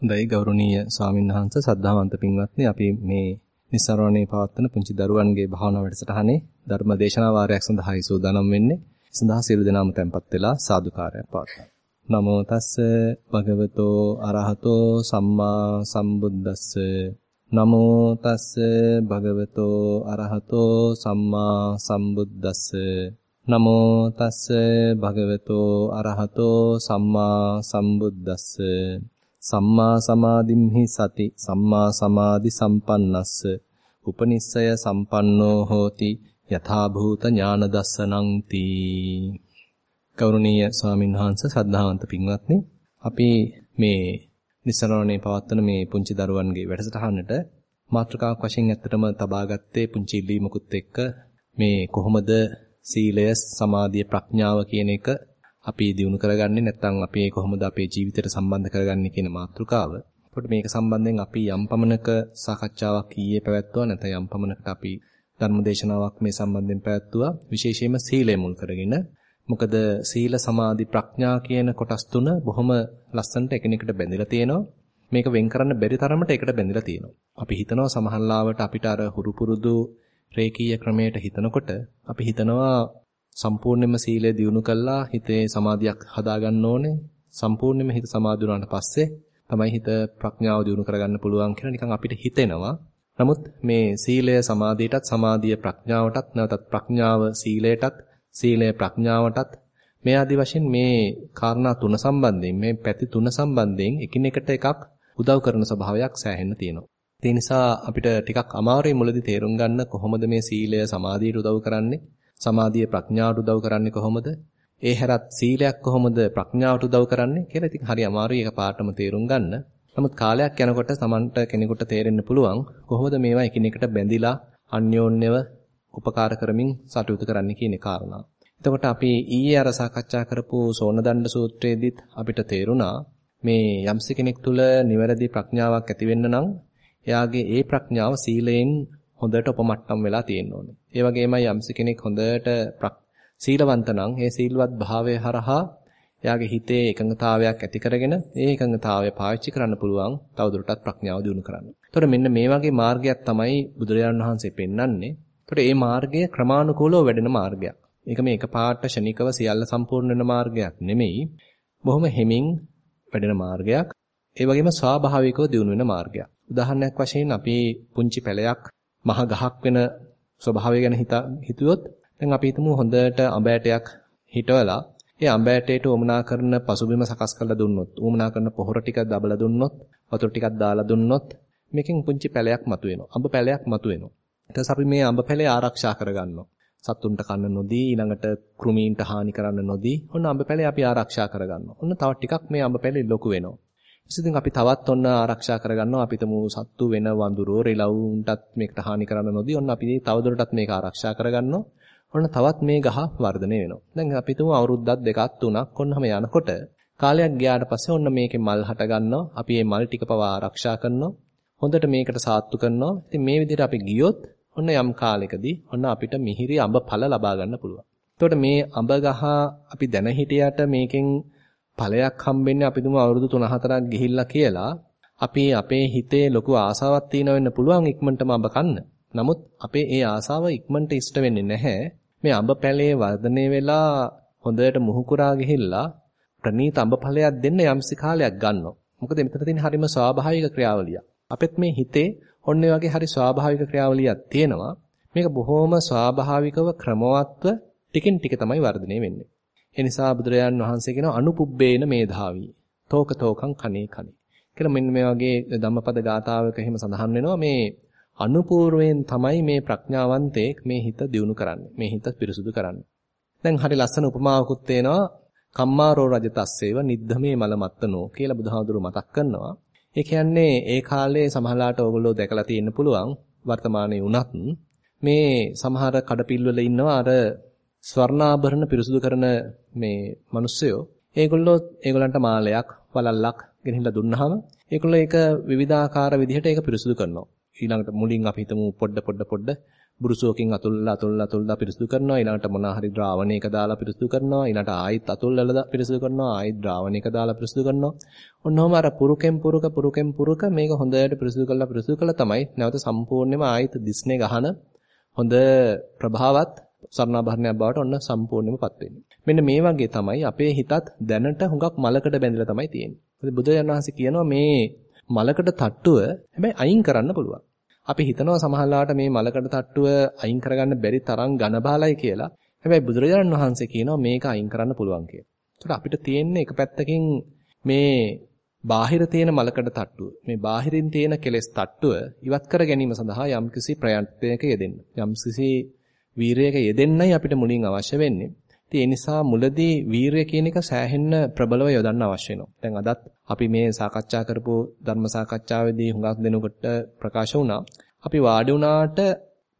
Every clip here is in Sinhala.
හොඳයි ගෞරවනීය ස්වාමින්වහන්සේ සද්ධාවන්ත පින්වත්නි අපි මේ නිස්සරණේ පවත්වන පුංචි දරුවන්ගේ භාවනා වැඩසටහනේ ධර්ම දේශනා වාරයක් සඳහායි සූදානම් වෙන්නේ. සඳහා සියලු දෙනාම tempත් වෙලා සාදුකාරයක් පවත්වනවා. නමෝ තස්ස භගවතෝ අරහතෝ සම්මා සම්බුද්දස්ස නමෝ තස්ස භගවතෝ අරහතෝ සම්මා සම්බුද්දස්ස නමෝ තස්ස භගවතෝ අරහතෝ සම්මා සම්බුද්දස්ස සම්මා සමාධිම්හි සති සම්මා සමාධි සම්පන්නස්ස. උපනිස්සය සම්පන්නෝ හෝති යථා භූත ඥාන දස්සනං තී. ගෞරවනීය ස්වාමීන් වහන්සේ සද්ධාවන්ත පින්වත්නි අපි මේ නිසරණේ පවත්වන මේ පුංචි දරුවන්ගේ වැඩසටහනට මාතෘකාවක් වශයෙන් ඇත්තටම තබාගත්තේ පුංචි ඉල්ලීමකුත් එක්ක මේ කොහොමද සීලය සමාධිය ප්‍රඥාව කියන එක අපි දිනු කරගන්නේ නැත්නම් අපි කොහොමද අපේ ජීවිතයට සම්බන්ධ කරගන්නේ කියන මාතෘකාව. එතකොට මේක සම්බන්ධයෙන් අපි යම් පමණක සාකච්ඡාවක් ඊයේ පැවැත්වුවා නැත්නම් යම් පමණකට අපි ධර්මදේශනාවක් මේ සම්බන්ධයෙන් පැවැත්වුවා. විශේෂයෙන්ම සීලය මුල් කරගෙන. මොකද සීල සමාධි ප්‍රඥා කියන කොටස් තුන බොහොම ලස්සනට එකිනෙකට බැඳිලා තියෙනවා. මේක වෙන් කරන්න බැරි තරමට එකට බැඳිලා තියෙනවා. අපි හිතනවා සමහරලාවට අපිට අර හුරු පුරුදු රේකීය ක්‍රමයට හිතනකොට අපි හිතනවා සම්පූර්ණයෙන්ම සීලය දියුණු කළා හිතේ සමාධියක් හදාගන්න ඕනේ. සම්පූර්ණයෙන්ම හිත සමාධි වුණාට පස්සේ තමයි හිත ප්‍රඥාව දියුණු කරගන්න පුළුවන් කියලා නිකන් අපිට හිතෙනවා. නමුත් මේ සීලය සමාධියටත් සමාධිය ප්‍රඥාවටත් නැවතත් ප්‍රඥාව සීලයටත් සීලය ප්‍රඥාවටත් මේ ආදි වශයෙන් මේ කාරණා තුන සම්බන්ධයෙන් මේ පැති තුන සම්බන්ධයෙන් එකිනෙකට එකක් උදව් කරන ස්වභාවයක් සෑහෙන්න තියෙනවා. ඒ නිසා අපිට ටිකක් අමාරුයි මුලදී තේරුම් ගන්න කොහොමද මේ සීලය සමාධියට උදව් කරන්නේ සමාධිය ප්‍රඥාවට උදව් කරන්නේ කොහොමද? ඒ හැරත් සීලයක් කොහොමද ප්‍රඥාවට උදව් කරන්නේ කියලා ඉතින් හරි අමාරුයි ඒක පාටම තේරුම් ගන්න. නමුත් කාලයක් යනකොට Tamanට කෙනෙකුට තේරෙන්න පුළුවන් කොහොමද මේවා එකිනෙකට බැඳිලා අන්‍යෝන්‍යව උපකාර කරමින් සතුටු කරන්න කියන කාරණා. එතකොට අපි ඊයේ අර සාකච්ඡා කරපු සෝනදණ්ඩ සූත්‍රයේදීත් අපිට තේරුණා මේ යම්ස කෙනෙක් තුල නිවැරදි ප්‍රඥාවක් ඇති වෙන්න නම් එයාගේ ඒ ප්‍රඥාව සීලයෙන් හොඳට උපමට්ටම් වෙලා තියෙන්න ඕනේ. ඒ වගේමයි යම්ස කෙනෙක් හොඳට සීලවන්ත නම් ඒ සීලවත් භාවය හරහා එයාගේ හිතේ එකඟතාවයක් ඇති කරගෙන ඒ එකඟතාවය පාවිච්චි කරන්න පුළුවන් තවදුරටත් ප්‍රඥාව දියුණු කරන්න. එතකොට මෙන්න මේ වගේ මාර්ගයක් තමයි බුදුරජාණන් වහන්සේ පෙන්වන්නේ. එතකොට මේ මාර්ගය ක්‍රමානුකූලව වැඩෙන මාර්ගයක්. ඒක මේ එකපාරට ෂණිකව සියල්ල සම්පූර්ණ වෙන මාර්ගයක් නෙමෙයි. බොහොම හිමින් වැඩෙන මාර්ගයක්. ඒ වගේම ස්වාභාවිකව දියුණු වෙන මාර්ගයක්. උදාහරණයක් වශයෙන් අපි පුංචි පැලයක් මහ ගහක් වෙන ස්වභාවය ගැන හිතුවොත් දැන් අපි හිතමු හොඳට අඹ ඇටයක් හිටවලා ඒ අඹ ඇටයට උමනා කරන පසුබිම සකස් කරලා දුන්නොත් උමනා කරන පොහොර ටික දබලා දුන්නොත් වතුර ටිකක් දාලා දුන්නොත් මේකෙන් පුංචි පැලයක් මතුවෙනවා. අඹ පැලයක් මතුවෙනවා. ඊට පස්සේ අපි මේ අඹ පැලේ ආරක්ෂා කරගන්නවා. සත්තුන්ට කන්න නොදී ඊළඟට කෘමීන්ට හානි කරන්න නොදී ඔන්න අඹ පැලේ අපි ආරක්ෂා කරගන්නවා. ඔන්න තව ටිකක් මේ අඹ පැලේ ලොකු වෙනවා. ඉතින් අපි තවත් ඔන්න ආරක්ෂා කරගන්නවා අපිටම සත්තු වෙන වඳුරෝ රිලවුන්ටත් මේකට හානි කරන්න නොදී ඔන්න අපි තවදුරටත් මේක ආරක්ෂා කරගන්නවා. ඔන්න තවත් මේ ගහ වර්ධනය වෙනවා. දැන් අපි තුමු අවුරුද්දක් දෙකක් තුනක් ඔන්නම යනකොට කාලයක් ගියාට පස්සේ ඔන්න මේකේ මල් හට ගන්නවා. අපි මේ මල් ටික පවා ආරක්ෂා කරනවා. හොඳට මේකට සාත්තු කරනවා. ඉතින් මේ විදිහට අපි ගියොත් ඔන්න යම් කාලයකදී ඔන්න අපිට මිහිරි අඹ ඵල ලබා ගන්න පුළුවන්. එතකොට මේ අඹ ගහ අපි දැන හිටියට මේකෙන් ඵලයක් හම්බෙන්නේ අපි දුම අවුරුදු 3-4ක් ගිහිල්ලා කියලා අපි අපේ හිතේ ලොකු ආසාවක් තියෙන වෙන්න පුළුවන් ඉක්මනටම අඹ කන්න. නමුත් අපේ ඒ ආසාව ඉක්මනට ඉෂ්ට වෙන්නේ නැහැ. මේ අඹ පැලේ වර්ධනය වෙලා හොඳට මුහුකුරා ගිහිල්ලා ප්‍රනීත අඹ ඵලයක් දෙන්න යම්සි කාලයක් ගන්නවා. මොකද මෙතන තියෙන හරිම ස්වාභාවික ක්‍රියාවලිය. අපෙත් මේ හිතේ ඔන්න වගේ හරි ස්වාභාවික ක්‍රියාවලියක් තියෙනවා. මේක බොහොම ස්වාභාවිකව ක්‍රමවත්ව ටිකෙන් ටික තමයි වර්ධනය වෙන්නේ. ඒ නිසා බුදුරජාන් වහන්සේ කියනවා අනුපුබ්බේන මේධාවි. තෝක තෝකං කනේ කනේ. කියලා මෙන්න මේ වගේ ධම්මපද ගාථාවක එහෙම සඳහන් වෙනවා මේ අනුපූර්වයෙන් තමයි මේ ප්‍රඥාවන්තයෙක් මේ හිත දියුණු කරන්නේ. මේ හිත පිරිසුදු කරන්නේ. දැන් හරි ලස්සන උපමාවකුත් තේනවා කම්මාරෝ රජතස්සේව නිද්ධමේ මලමත්තනෝ කියලා බුදුහාඳුරු මතක් කරනවා. ඒ කියන්නේ ඒ කාලේ සමහරලාට ඕගොල්ලෝ දැකලා තියෙන්න පුළුවන් වර්තමානයේ වුණත් මේ සමහර කඩපිල්වල ඉන්නවා අර ස්වර්ණාභරණ පිරිසුදු කරන මේ මිනිස්සයෝ ඒගොල්ලෝ ඒගොල්ලන්ට මාලයක් වලල්ලක් ගෙනහිල්ලා දුන්නාම ඒගොල්ලෝ ඒක විවිධාකාර විදිහට ඒක පිරිසුදු කරනවා. ඊළඟට මුලින් අපි හිතමු පොඩ පොඩ පොඩ බුරුසුවකින් අතුල්ලා අතුල්ලා අතුල්ලා පිරිසුදු කරනවා. ඊළඟට මොනවා හරි ද්‍රාවණයක දාලා පිරිසුදු කරනවා. ඊළඟට ආයෙත් අතුල්ලලා පිරිසුදු කරනවා. ආයෙත් ද්‍රාවණයක දාලා පිරිසුදු කරනවා. ඔන්නෝම අර පුරුකෙන් පුරුක පුරුකෙන් පුරුක මේක හොඳට පිරිසුදු කරලා පිරිසුදු කරලා තමයි නැවත සම්පූර්ණයෙන්ම ආයෙත් දිස්නේ ගහන හොඳ ප්‍රභාවත් සරණාභරණයක් බවට ඔන්න සම්පූර්ණයෙන්මපත් වෙන්නේ. මෙන්න මේ වගේ තමයි අපේ හිතත් දැනට හුඟක් මලකට බැඳලා තමයි තියෙන්නේ. මොකද බුදුරජාණන් වහන්සේ කියනවා මේ මලකට තට්ටුව හැබැයි අයින් කරන්න පුළුවන්. අපි හිතනවා සමහරලාට මේ මලකට තට්ටුව අයින් කරගන්න බැරි තරම් ඝන බාලයි කියලා. හැබැයි බුදුරජාණන් වහන්සේ කියනවා මේක අයින් කරන්න පුළුවන් කියලා. ඒකට අපිට තියෙන්නේ එක පැත්තකින් මේ බාහිර තියෙන මලකඩ තට්ටුව මේ බාහිරින් තියෙන කෙලෙස් තට්ටුව ඉවත් කර ගැනීම සඳහා යම්කිසි ප්‍රයත්නයක යෙදෙන්න. යම්කිසි වීරයක යෙදෙන්නයි අපිට මුලින් අවශ්‍ය වෙන්නේ. ඉතින් ඒ නිසා මුලදී වීරය කියන එක සෑහෙන්න ප්‍රබලව යොදන්න අවශ්‍ය වෙනවා. දැන් අදත් අපි මේ සාකච්ඡා කරපු ධර්ම සාකච්ඡාවේදී හුඟක් දෙනකොට ප්‍රකාශ වුණා. අපි වාඩි වුණාට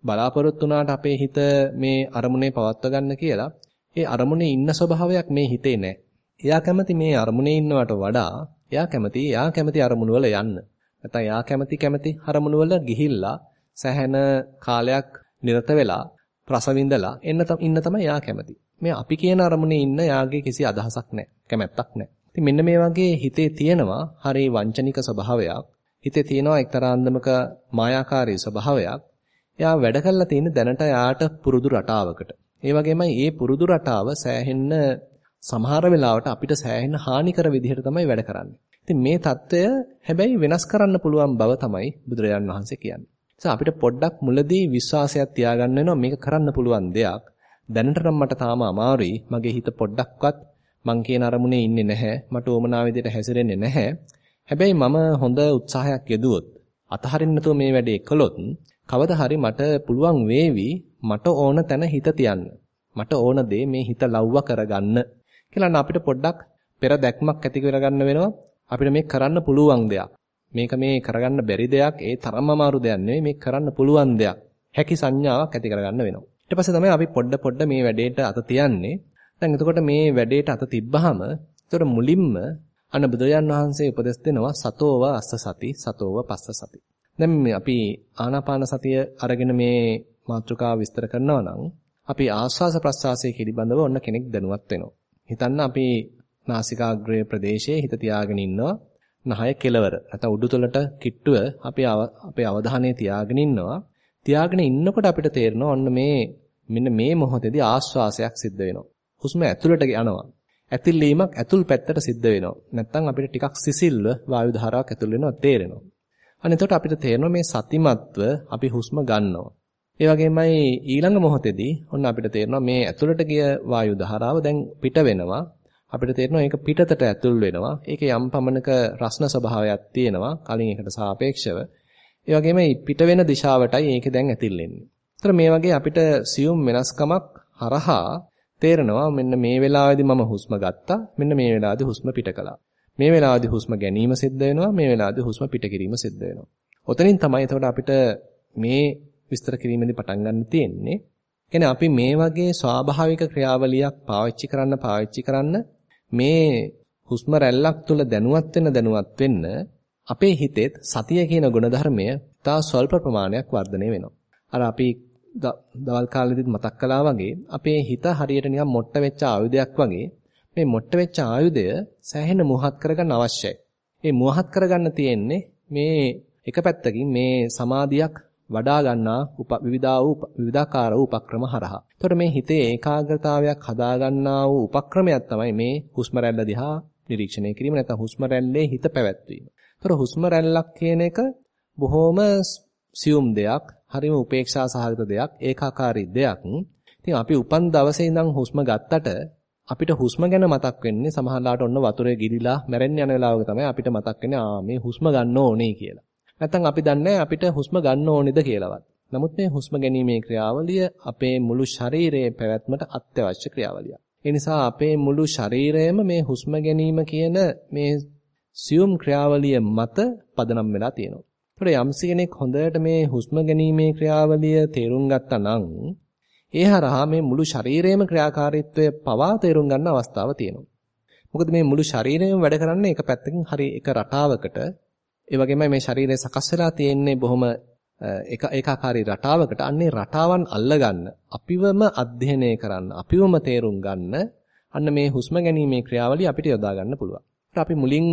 බලාපොරොත්තු වුණාට අපේ හිත මේ අරමුණේ පවත්ව ගන්න කියලා. ඒ අරමුණේ ඉන්න ස්වභාවයක් මේ හිතේ නැහැ. එයා කැමති මේ අරමුණේ ඉන්නවට වඩා එයා කැමති එයා කැමති අරමුණු වල යන්න. නැත්නම් එයා කැමති කැමති අරමුණු වල ගිහිල්ලා සැහැණ කාලයක් නිරත වෙලා රස විඳලා එන්න ඉන්න තමයි යා කැමති. මේ අපි කියන අරමුණේ ඉන්න යාගේ කිසි අදහසක් නැහැ. කැමැත්තක් නැහැ. ඉතින් මෙන්න මේ වගේ හිතේ තියෙනවා හරි වංචනික ස්වභාවයක්. හිතේ තියෙනවා එක්තරා අන්දමක මායාකාරී ස්වභාවයක්. එයා වැඩ කළා තියෙන දැනට යාට පුරුදු රටාවකට. ඒ වගේමයි මේ පුරුදු රටාව සෑහෙන්න සමහර වෙලාවට අපිට සෑහෙන හානිකර විදිහට තමයි වැඩ කරන්නේ. ඉතින් මේ தত্ত্বය හැබැයි වෙනස් කරන්න පුළුවන් බව තමයි බුදුරජාන් වහන්සේ කියන්නේ. අපිට පොඩ්ඩක් මුලදී විශ්වාසයක් තියාගන්න වෙනවා මේක කරන්න පුළුවන් දෙයක්. දැනට නම් මට තාම අමාරුයි. මගේ හිත පොඩ්ඩක්වත් මං කියන අරමුණේ ඉන්නේ නැහැ. මට ඕමනා විදිහට හැසිරෙන්නේ නැහැ. හැබැයි මම හොඳ උත්සාහයක් යෙදුවොත් අතහරින්න නැතුව මේ වැඩේ කළොත් කවදා හරි මට පුළුවන් වේවි මට ඕන තැන හිත තියන්න. මට ඕන දේ මේ හිත ලව්ව කරගන්න කියලා අපිට පොඩ්ඩක් පෙර දැක්මක් ඇති කරගන්න වෙනවා. අපිට මේ කරන්න පුළුවන් දෙයක්. මේක මේ කරගන්න බැරි දෙයක්, ඒ තරම්ම අමාරු දෙයක් නෙවෙයි මේ කරන්න පුළුවන් දෙයක්. හැකි සංඥාවක් ඇති කරගන්න වෙනවා. ඊට පස්සේ තමයි අපි පොඩ පොඩ මේ වැඩේට අත තියන්නේ. දැන් එතකොට මේ වැඩේට අත තිබ්බහම එතකොට මුලින්ම අන්න බුදුරජාන් වහන්සේ උපදෙස් දෙනවා සතෝව අස්ස සති සතෝව පස්ස සති. දැන් අපි ආනාපාන සතිය අරගෙන මේ මාතෘකාව විස්තර කරනවා නම් අපි ආස්වාස ප්‍රස්වාසයේ පිළිබඳව ඔන්න කෙනෙක් දැනුවත් වෙනවා. හිතන්න අපි නාසිකාග්‍රය ප්‍රදේශයේ හිත තියාගෙන ඉන්නවා. නහය කෙලවර නැත්නම් උඩුතලට කිට්ටුව අපි අපේ අවධානය තියාගෙන ඉන්නවා. තියාගෙන ඉන්නකොට අපිට තේරෙනවා ඔන්න මේ මෙන්න මේ මොහොතේදී ආශ්වාසයක් සිද්ධ වෙනවා. හුස්ම ඇතුළට යනවා. ඇතිල්ලීමක් ඇතුල් පැත්තට සිද්ධ වෙනවා. නැත්නම් අපිට ටිකක් සිසිල්ව වායු ධාරාවක් ඇතුල් වෙනවා තේරෙනවා. අන්න එතකොට අපිට තේරෙනවා මේ සතිමත්ව අපි හුස්ම ගන්නවා. ඒ වගේමයි ඊළඟ මොහොතේදී ඔන්න අපිට තේරෙනවා මේ ඇතුළට ගිය වායු ධාරාව දැන් පිට වෙනවා. අපිට තේරෙනවා ඒක පිටතට ඇතුල් වෙනවා. ඒකේ යම් පමණක රස්න ස්වභාවයක් තියෙනවා කලින් එකට සාපේක්ෂව. ඒ වගේම පිට වෙන දිශාවටයි ඒක දැන් ඇතිල්ලෙන්නේ. ඒතර මේ වගේ අපිට සියුම් වෙනස්කමක් හරහා තේරෙනවා මෙන්න මේ වෙලාවේදී මම හුස්ම ගත්තා මෙන්න මේ වෙලාවේදී හුස්ම පිට කළා. මේ වෙලාවේදී හුස්ම ගැනීම සිද්ධ වෙනවා මේ වෙලාවේදී හුස්ම පිට කිරීම සිද්ධ වෙනවා. ඔතනින් තමයි එතකොට අපිට මේ විස්තර කිරීමේදී පටන් ගන්න තියෙන්නේ. කියන්නේ අපි මේ වගේ ස්වාභාවික ක්‍රියාවලියක් පාවිච්චි කරන්න පාවිච්චි කරන්න මේ හුස්ම රැල්ලක් තුල දැනුවත් වෙන දැනුවත් වෙන්න අපේ හිතෙත් සතිය කියන ගුණධර්මය තා ස්වල්ප ප්‍රමාණයක් වර්ධනය වෙනවා. අර අපි දවල් කාලෙදිත් මතක් කළා වගේ අපේ හිත හරියට නිකන් මොට්ට වෙච්ච ආයුධයක් වගේ මේ මොට්ට වෙච්ච ආයුධය සෑහෙන මුවහත් කරගන්න අවශ්‍යයි. මේ මුවහත් කරගන්න තියෙන්නේ මේ එක පැත්තකින් මේ සමාධියක් වඩා ගන්නා විවිධා වූ විවිධාකාර වූ උපක්‍රම හරහා. එතකොට මේ හිතේ ඒකාග්‍රතාවයක් හදා ගන්නා වූ උපක්‍රමයක් තමයි මේ හුස්ම රැල්ල දිහා නිරීක්ෂණය කිරීම නැත්නම් හුස්ම රැල්ලේ හිත පැවැත්වීම. ඒතර හුස්ම රැල්ලක් කියන එක බොහොම සියුම් දෙයක්, හරිම උපේක්ෂා සහගත දෙයක්, ඒකාකාරී දෙයක්. ඉතින් අපි උපන් දවසේ ඉඳන් හුස්ම ගත්තට අපිට හුස්ම ගැන මතක් වෙන්නේ සමහරලාට ඔන්න වතුරේ ගිලිලා මැරෙන්න යන වෙලාවක තමයි අපිට මතක් වෙන්නේ ආ මේ හුස්ම ගන්න ඕනේ කියලා. නැත්තම් අපි දන්නේ අපිට හුස්ම ගන්න ඕනේද කියලාවත්. නමුත් මේ හුස්ම ගැනීමේ ක්‍රියාවලිය අපේ මුළු ශරීරයේ පැවැත්මට අත්‍යවශ්‍ය ක්‍රියාවලියක්. ඒ නිසා අපේ මුළු ශරීරයම මේ හුස්ම ගැනීම කියන මේ සියුම් ක්‍රියාවලිය මත පදනම් වෙලා තියෙනවා. ඒතකොට යම්සි කෙනෙක් හොඳට මේ හුස්ම ගැනීමේ ක්‍රියාවලිය තේරුම් ගත්තා නම් ඒ හරහා මේ මුළු ශරීරයේම ක්‍රියාකාරීත්වය පවා තේරුම් ගන්න අවස්ථාව තියෙනවා. මොකද මේ මුළු ශරීරයම වැඩ කරන්නේ එක පැත්තකින් හරි එක රටාවකට. ඒ වගේමයි මේ ශරීරය සකස් වෙලා තියෙන්නේ බොහොම එක ඒකාකාරී රටාවකට අන්නේ රටාවන් අල්ලගන්න අපිවම අධ්‍යයනය කරන්න අපිවම තේරුම් ගන්න අන්න මේ හුස්ම ගැනීමේ ක්‍රියාවලිය අපිට යොදා ගන්න පුළුවන්. අපි මුලින්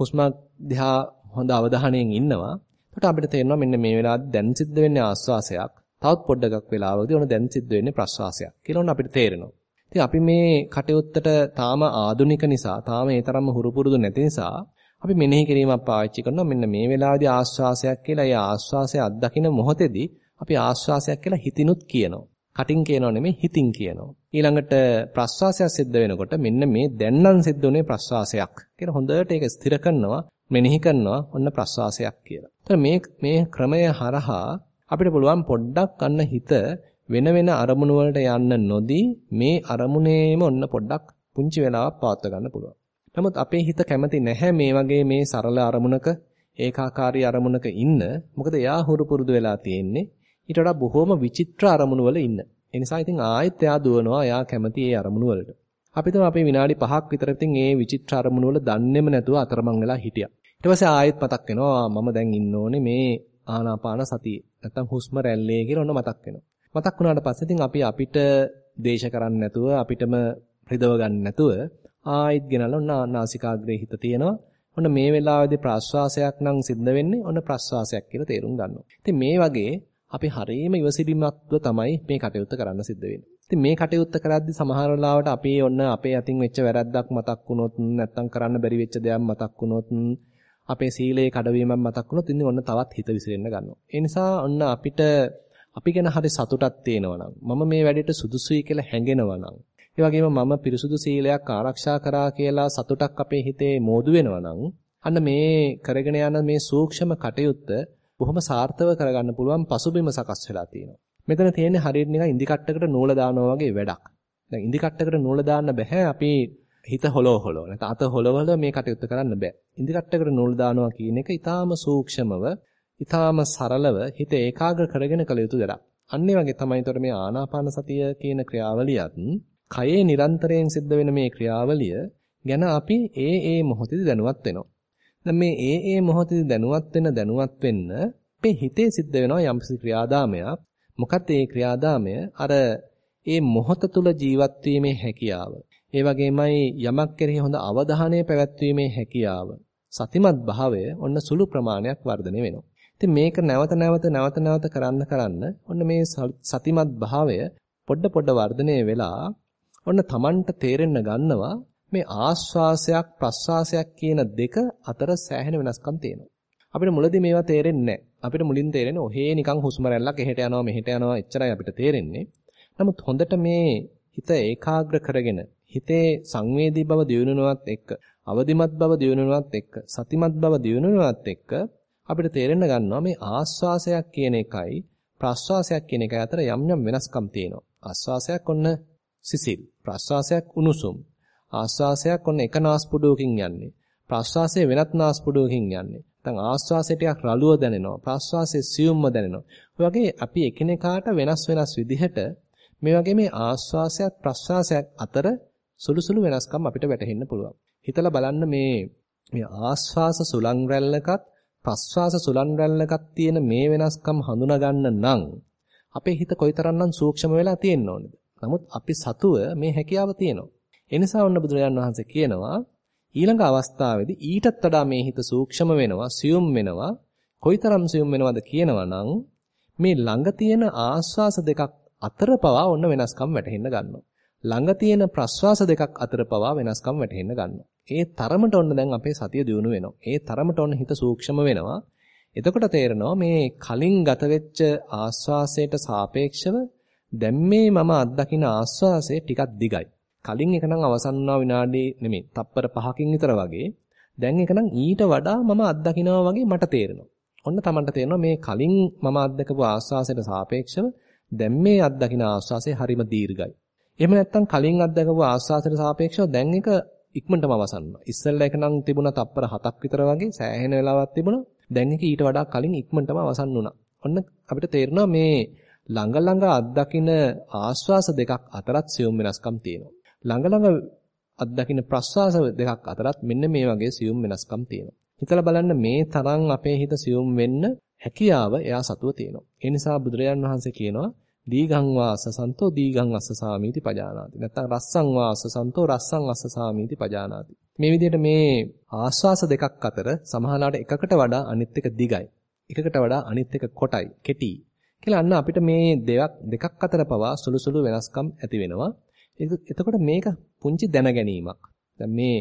හුස්ම දිහා හොඳ අවධානයෙන් ඉන්නවා. එතකොට අපිට තේරෙනවා මෙන්න මේ වෙලාවේ දැන් සිද්ධ වෙන්නේ ආස්වාසයක්. තවත් පොඩ්ඩක් වෙලාවකදී ඔන්න දැන් සිද්ධ වෙන්නේ ප්‍රස්වාසයක්. කියලා ඔන්න අපිට තේරෙනවා. ඉතින් අපි මේ කටයුත්තට තාම ආදුනික නිසා, තාම ඒ තරම්ම හුරු පුරුදු නැති නිසා අපි මෙනෙහි කිරීමක් පාවිච්චි කරනවා. මෙන්න මේ වෙලාවේදී ආස්වාසයක් කියලා ඒ ආස්වාසය අත්දකින මොහොතේදී අපි ආස්වාසයක් කියලා හිතිනුත් කියනවා. කටින් කියනව නෙමෙයි හිතින් කියනවා. ඊළඟට ප්‍රස්වාසයක් සිද්ධ වෙනකොට මෙන්න මේ දැන්නම් සිද්ධ වුනේ ප්‍රස්වාසයක් කියලා හොඳට ඒක ස්ථිර කරනවා මෙනෙහි කරනවා ඔන්න ප්‍රස්වාසයක් කියලා. එතකොට මේ මේ ක්‍රමය හරහා අපිට පුළුවන් පොඩ්ඩක් අන්න හිත වෙන වෙන අරමුණු වලට යන්න නොදී මේ අරමුණේම ඔන්න පොඩ්ඩක් පුංචි වෙලාවක් පවත්වා ගන්න පුළුවන්. නමුත් අපේ හිත කැමති නැහැ මේ වගේ මේ සරල අරමුණක ඒකාකාරී අරමුණක ඉන්න. මොකද එයා හුරු පුරුදු වෙලා තියෙන්නේ ඊට වඩා බොහොම විචිත්‍ර අරමුණු වල ඉන්න. ඒ නිසා ඉතින් ආයෙත් එයා දුවනවා එයා කැමති ඒ අරමුණු වලට. අපි තමයි අපේ විනාඩි 5ක් විතර ඉතින් ඒ විචිත්‍ර අරමුණු වල දන්නේම නැතුව අතරමං වෙලා හිටියා. ඊට පස්සේ ආයෙත් මතක් වෙනවා මම දැන් ඉන්න ඕනේ මේ ආනාපාන සතියේ. නැත්තම් හුස්ම රැල්ලේ කියලා ඔන්න මතක් වෙනවා. මතක් වුණාට පස්සේ ඉතින් අපි අපිට දේශ කරන්නේ නැතුව අපිටම රිදව ගන්න නැතුව ආයෙත් ගෙනල්ලා ඔන්න නාසිකාග්‍රේ හිත තියෙනවා. ඔන්න මේ වෙලාවේදී ප්‍රාශ්වාසයක් නම් සිද්ධ වෙන්නේ ඔන්න ප්‍රාශ්වාසයක් කියලා තේරුම් ගන්නවා. ඉතින් මේ වගේ අපි හරීම ඉවසිලිමත්ව තමයි මේ කටයුත්ත කරන්න සිද්ධ වෙන්නේ. ඉතින් මේ කටයුත්ත කරද්දි සමහර වෙලාවට අපි ඔන්න අපේ අතින් වෙච්ච වැරද්දක් මතක් වුණොත් නැත්තම් කරන්න බැරි වෙච්ච දෙයක් මතක් වුණොත් අපේ සීලයේ කඩවීමක් මතක් වුණොත් ඉතින් ඔන්න තවත් හිත විසිරෙන්න ගන්නවා. ඒ නිසා ඔන්න අපිට අපි ගැන හරි සතුටක් තියෙනවා මම මේ වැඩේට සුදුසුයි කියලා හැඟෙනවා නම් ඒ වගේම මම පිරිසුදු සීලයක් ආරක්ෂා කරා කියලා සතුටක් අපේ හිතේ මෝදු වෙනවා අන්න මේ කරගෙන යන මේ සූක්ෂම කටයුත්ත බොහොම සාර්ථව කරගන්න පුළුවන් පසුබිම සකස් වෙලා තියෙනවා. මෙතන තියෙන්නේ හරියට නිකන් ඉදි කට්ටකට නූල දානවා වගේ වැඩක්. දැන් ඉදි කට්ටකට නූල දාන්න බෑ අපි හිත හොලව හොලව. නැත්නම් අත හොලවල මේ කටයුත්ත කරන්න බෑ. ඉදි කට්ටකට නූල් දානවා කියන එක ඊටාම සූක්ෂමව, ඊටාම සරලව හිත ඒකාග්‍ර කරගෙන කළ යුතු දෙයක්. අන්න වගේ තමයි ඒතර මේ ආනාපාන සතිය කියන ක්‍රියාවලියත් කයේ නිරන්තරයෙන් සිද්ධ වෙන මේ ක්‍රියාවලිය ගැන අපි ඒ ඒ මොහොතේදී දැනුවත් වෙනවා. දැන් මේ ඒ ඒ මොහොතේදී දැනුවත් වෙන දැනුවත් වෙන්න අපේ හිතේ සිද්ධ වෙනවා යම්කිසි ක්‍රියාදාමයක්. මොකක්ද ඒ ක්‍රියාදාමය? අර ඒ මොහොත තුල ජීවත් වීමේ හැකියාව. ඒ වගේමයි යමක් කෙරෙහි හොඳ අවධානය පැවැත්වීමේ හැකියාව. සතිමත් භාවය ඔන්න සුළු ප්‍රමාණයක් වර්ධනය වෙනවා. ඉතින් මේක නැවත නැවත නැවත නැවත කරන්න කරන්න ඔන්න මේ සතිමත් භාවය පොඩ පොඩ වර්ධනය වෙලා ඔන්න Tamanට තේරෙන්න ගන්නවා මේ ආස්වාසයක් ප්‍රස්වාසයක් කියන දෙක අතර සෑහෙන වෙනස්කම් තියෙනවා. අපිට මුලදී මේවා තේරෙන්නේ නැහැ. අපිට මුලින් තේරෙන්නේ ඔහේ නිකන් හුස්ම රැල්ලක් එහෙට යනවා මෙහෙට යනවා එච්චරයි අපිට තේරෙන්නේ. නමුත් හොඳට මේ හිත ඒකාග්‍ර කරගෙන හිතේ සංවේදී බව දියුණුවනවත් එක්ක අවදිමත් බව දියුණුවනවත් එක්ක සතිමත් බව දියුණුවනවත් එක්ක අපිට තේරෙන්න ගන්නවා මේ ආස්වාසයක් කියන එකයි ප්‍රස්වාසයක් කියන එකයි අතර යම් යම් වෙනස්කම් තියෙනවා. ආස්වාසයක් ඔන්න සිසිල්, ප්‍රස්වාසයක් උණුසුම්. ආස්වාසයක් ඔන්න එක නාස්පුඩුවකින් යන්නේ. ප්‍රස්වාසය වෙනත් නාස්පුඩුවකින් යන්නේ. නැත්නම් ආස්වාසය ටිකක් රළුව දැනෙනවා. ප්‍රස්වාසය සියුම්ම දැනෙනවා. ඔය වගේ අපි එකිනෙකාට වෙනස් වෙනස් විදිහට මේ වගේ මේ ආස්වාසයත් ප්‍රස්වාසයක් අතර සුළු සුළු වෙනස්කම් අපිට වැටහෙන්න පුළුවන්. හිතලා බලන්න මේ මේ ආස්වාස සුලං රැල්ලකත් ප්‍රස්වාස සුලං රැල්ලකත් තියෙන මේ වෙනස්කම් හඳුනා ගන්න නම් අපේ හිත කොයිතරම්නම් සූක්ෂම වෙලා තියෙන්න ඕනද? නමුත් අපි සතුව මේ හැකියාව තියෙනවා. ඒ නිසා ඔන්න බුදුරජාන් වහන්සේ කියනවා ඊළඟ අවස්ථාවේදී ඊටත් වඩා මේ හිත සූක්ෂම වෙනවා, සියුම් වෙනවා. කොයිතරම් සියුම් වෙනවද කියනවා නම් මේ ළඟ තියෙන ආස්වාස දෙකක් අතර පවා ඔන්න වෙනස්කම් වැටහෙන්න ගන්නවා. ළඟ තියෙන ප්‍රස්වාස දෙකක් අතර පවා වෙනස්කම් වැටහෙන්න ගන්නවා. ඒ තරමට ඔන්න දැන් අපේ සතිය දියුණු වෙනවා. ඒ තරමට ඔන්න හිත සූක්ෂම වෙනවා. එතකොට තේරෙනවා මේ කලින් ගත වෙච්ච ආස්වාසයට සාපේක්ෂව දැන් මේ මම අත්දකින ආස්වාසය ටිකක් දිගයි. කලින් එක නම් අවසන් වුණා විනාඩි නෙමෙයි, තප්පර 5කින් විතර වගේ. දැන් එක නම් ඊට වඩා මම අත්දකිනවා වගේ මට තේරෙනවා. ඔන්න Tamanට තේරෙනවා මේ කලින් මම අත්දකපු ආස්වාසයට සාපේක්ෂව දැන් මේ අත්දකින ආස්වාසය හරිම දීර්ඝයි. එහෙම නැත්නම් කලින් අත්දකපු ආස්වාසයට සාපේක්ෂව දැන් එක ඉක්මනටම අවසන් වුණා. ඉස්සෙල්ලා එක නම් තිබුණා තප්පර 7ක් විතර වගේ සෑහෙන වෙලාවක් තිබුණා. දැන් එක ඊට වඩා කලින් ඉක්මනටම අවසන් වුණා. ඔන්න අපිට තේරෙනවා මේ ළඟ ළඟ අත්දකින ආස්වාස දෙකක් අතරත් සියුම් වෙනස්කම් තියෙනවා. ළඟ ළඟ අත්දකින ප්‍රස්වාස දෙකක් අතරත් මෙන්න මේ වගේ සියුම් වෙනස්කම් තියෙනවා. හිතලා බලන්න මේ තරම් අපේ හිත සියුම් වෙන්න හැකියාව එයා සතුව තියෙනවා. ඒ නිසා බුදුරජාන් වහන්සේ කියනවා දීගං වාස සන්තෝ දීගං අස්ස සාමීති පජානාති. නැත්නම් රස්සං වාස සන්තෝ රස්සං අස්ස සාමීති පජානාති. මේ විදිහට මේ ආස්වාස දෙකක් අතර සමහරවිට එකකට වඩා අනිත් එක දිගයි. එකකට වඩා අනිත් එක කොටයි, කෙටි. කියලා අන්න අපිට මේ දෙයක් දෙකක් අතර පවා සුළු සුළු වෙනස්කම් ඇති වෙනවා. එතකොට මේක පුංචි දැනගැනීමක්. දැන් මේ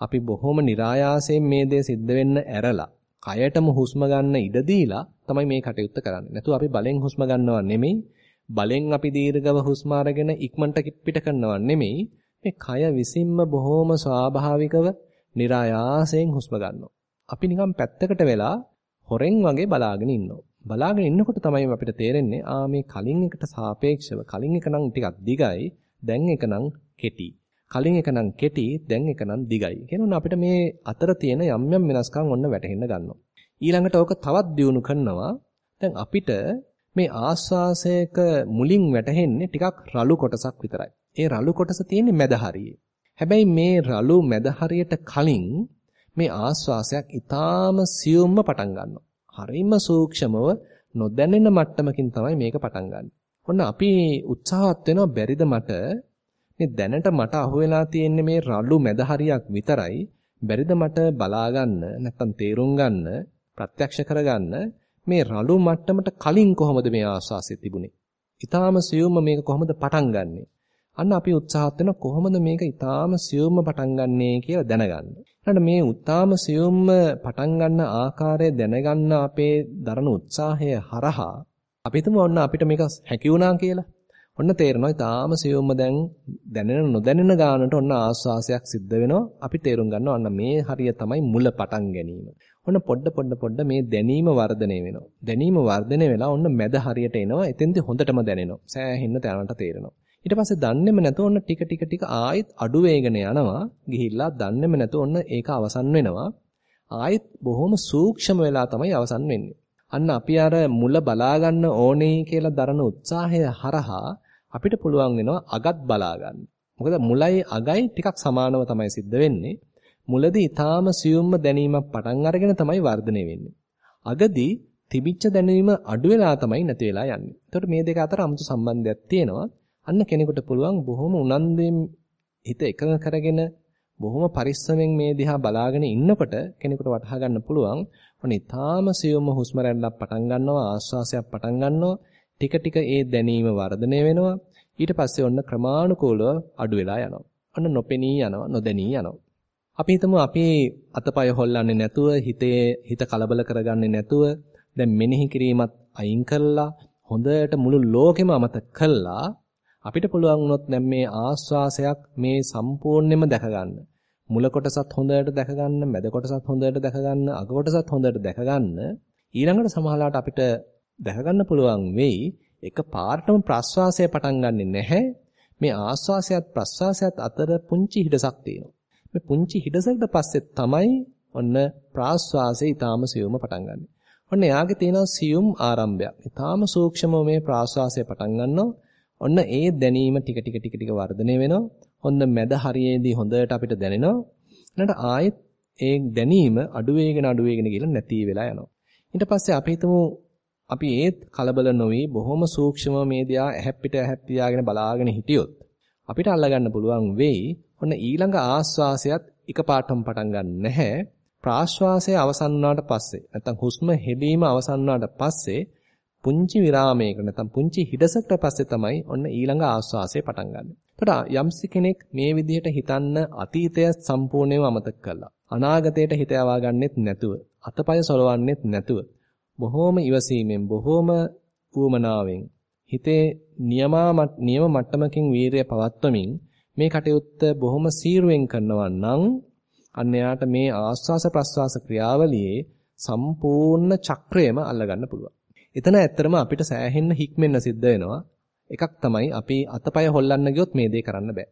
අපි බොහොම નિરાයාසයෙන් මේ දේ සිද්ධ වෙන්න ඇරලා කයටම හුස්ම ගන්න ඉඩ දීලා තමයි මේ කටයුත්ත කරන්නේ. නැතුව අපි බලෙන් හුස්ම ගන්නව නෙමෙයි, බලෙන් අපි දීර්ඝව හුස්ම අරගෙන ඉක්මනට පිට කරනව නෙමෙයි. මේ කය විසින්ම බොහොම ස්වාභාවිකව નિરાයාසයෙන් හුස්ම ගන්නවා. අපි නිකන් පැත්තකට වෙලා හොරෙන් වගේ බලාගෙන ඉන්නවා. බලාගෙන ඉන්නකොට තමයි අපිට තේරෙන්නේ ආ මේ කලින් එකට සාපේක්ෂව කලින් එක නම් ටිකක් දිගයි දැන් එක නම් කෙටි. කලින් එක නම් කෙටි දැන් එක නම් දිගයි. කියනොත් අපිට මේ අතර තියෙන යම් යම් වෙනස්කම් ඔන්න වැටහෙන්න ගන්නවා. ඊළඟට ඕක තවත් දියුණු කරනවා. දැන් අපිට මේ ආස්වාසයක මුලින් වැටහෙන්නේ ටිකක් රළු කොටසක් විතරයි. ඒ රළු කොටස තියෙන්නේ මැද හරියේ. හැබැයි මේ රළු මැද හරියට කලින් මේ ආස්වාසයක් ඊටාම සියුම්ම පටන් ගන්නවා. හරිම සූක්ෂමව නොදැනෙන මට්ටමකින් තමයි මේක පටන් ගන්න. ඔන්න අපි උත්සාහවත් වෙනවා බැරිද මට මේ දැනට මට අහුවෙලා තියෙන්නේ මේ රළු මැද හරියක් විතරයි. බැරිද මට බලා ගන්න නැත්තම් තේරුම් ගන්න ප්‍රත්‍යක්ෂ කරගන්න මේ රළු මට්ටමට කලින් කොහොමද මේ ආස්වාසිය තිබුණේ? ඊටාම සියුම්ම මේක කොහොමද පටන් ගන්නෙ? අන්න අපි උත්සාහත් වෙන කොහොමද මේක ඊටාම සියුම්ම පටන් ගන්නෙ කියලා දැනගන්න. ඊළඟ මේ ඊටාම සියුම්ම පටන් ගන්න ආකාරය දැනගන්න අපේ දරන උත්සාහය හරහා අපි හිතමු ඔන්න අපිට මේක හැකි වුණා කියලා. ඔන්න තේරෙනවා ඊටාම සියුම්ම දැන් දැනෙන නොදැනෙන ගානට ඔන්න ආස්වාසයක් සිද්ධ වෙනවා. අපි තේරුම් ගන්නවා ඔන්න මේ හරිය තමයි මුල පටන් ගැනීම. ඔන්න පොඩ පොඩ පොඩ මේ දැනීම වර්ධනය වෙනවා. දැනීම වර්ධනය වෙලා ඔන්න මැද හරියට එනවා. එතෙන්දී හොඳටම දැනෙනවා. සෑහෙන්න දැනට තේරෙනවා. ඊට පස්සේ දන්නේම නැතුව ඔන්න ටික ටික ටික ආයෙත් අඩු වේගන යනවා. ගිහිල්ලා දන්නේම නැතුව ඔන්න ඒක අවසන් වෙනවා. ආයෙත් බොහොම සූක්ෂම වෙලා තමයි අවසන් වෙන්නේ. අන්න අපි අර මුල බලා ගන්න ඕනේ කියලා දරන උත්සාහය හරහා අපිට පුළුවන් වෙනවා අගත් බලා ගන්න. මොකද මුලයි අගයි ටිකක් සමානව තමයි සිද්ධ වෙන්නේ. මුලදී ඊටාම සියුම්ම දැනීමක් පටන් අරගෙන තමයි වර්ධනය වෙන්නේ. අගදී තිබිච්ච දැනීම අඩු වෙලා තමයි නැති වෙලා යන්නේ. එතකොට මේ දෙක අතර 아무තු සම්බන්ධයක් තියෙනවා. අන්න කෙනෙකුට පුළුවන් බොහොම උනන්දුවෙන් හිත එකඟ කරගෙන බොහොම පරිස්සමෙන් මේ දිහා බලාගෙන ඉන්නකොට කෙනෙකුට වටහා ගන්න පුළුවන්. ඔනේ තාම සියුම්ම හුස්ම රැල්ලක් පටන් ගන්නවා ආශ්වාසයක් පටන් ගන්නවා. ටික ටික ඒ දැනීම වර්ධනය වෙනවා. ඊට පස්සේ ඔන්න ක්‍රමානුකූලව අඩු වෙලා යනවා. ඔන්න නොපෙනී යනවා නොදැනී යනවා. අපි හිතමු අපි අතපය හොල්ලන්නේ නැතුව හිතේ හිත කලබල කරගන්නේ නැතුව දැන් මෙනෙහි කිරීමත් අයින් කළා හොඳට මුළු ලෝකෙම අමතක කළා. අපිට පුළුවන් වුණොත් දැන් මේ ආස්වාසයක් මේ සම්පූර්ණයෙන්ම දැක ගන්න. මුල කොටසත් හොඳට දැක ගන්න, මැද කොටසත් හොඳට දැක ගන්න, අග කොටසත් හොඳට දැක ගන්න. ඊළඟට සමහරවිට අපිට දැක ගන්න පුළුවන් වෙයි එක පාර්ටම ප්‍රස්වාසය පටන් ගන්නෙ නැහැ. මේ ආස්වාසයත් ප්‍රස්වාසයත් අතර පුංචි හිඩසක් තියෙනවා. මේ පුංචි හිඩසකට පස්සේ තමයි ඔන්න ප්‍රාස්වාසය ඊටාම සියුම පටන් ගන්නෙ. ඔන්න එයාගේ තියෙනවා සියුම් ආරම්භයක්. ඊටාම සූක්ෂමව මේ ප්‍රාස්වාසය පටන් ගන්නවා. ඔන්න ඒ දැනීම ටික ටික ටික ටික වර්ධනය වෙනවා. හොඳ මැද හරියේදී හොඳට අපිට දැනෙනවා. ඊළඟට ආයෙත් ඒ දැනීම අඩු වේගෙන අඩු වේගෙන ගිහලා නැති වෙලා යනවා. ඊට පස්සේ අපි හිතමු අපි ඒත් කලබල නොවි බොහොම සූක්ෂම මේ දිහා ඇහැප් පිට ඇහැප් තියාගෙන බලාගෙන හිටියොත් අපිට අල්ලගන්න පුළුවන් වෙයි. ඔන්න ඊළඟ ආස්වාසයත් එකපාරටම පටන් ගන්න නැහැ. ප්‍රාශ්වාසය අවසන් වුණාට පස්සේ නැත්නම් හුස්ම හෙලීම අවසන් වුණාට පස්සේ පුංචි විරාමයක නැත්නම් පුංචි හිඩසකට පස්සේ තමයි ඔන්න ඊළඟ ආස්වාසය පටන් ගන්න. එතකොට යම්සි කෙනෙක් මේ විදිහට හිතන්න අතීතය සම්පූර්ණයෙන්ම අමතක කළා. අනාගතයට හිත යවා ගන්නෙත් නැතුව, අතපය සොලවන්නෙත් නැතුව, බොහෝම ඉවසීමෙන්, බොහෝම ඌමනාවෙන් හිතේ නියමා නියම මට්ටමකින් වීරිය පවත්වමින් මේ කටයුත්ත බොහොම සීරුවෙන් කරනවා නම් අන්න යාට මේ ආස්වාස ප්‍රස්වාස ක්‍රියාවලියේ සම්පූර්ණ චක්‍රයම අල්ලගන්න පුළුවන්. එතන ඇත්තටම අපිට සෑහෙන්න හික්මෙන්න සිද්ධ වෙනවා. එකක් තමයි අපි අතපය හොල්ලන්න ගියොත් මේ දේ කරන්න බෑ.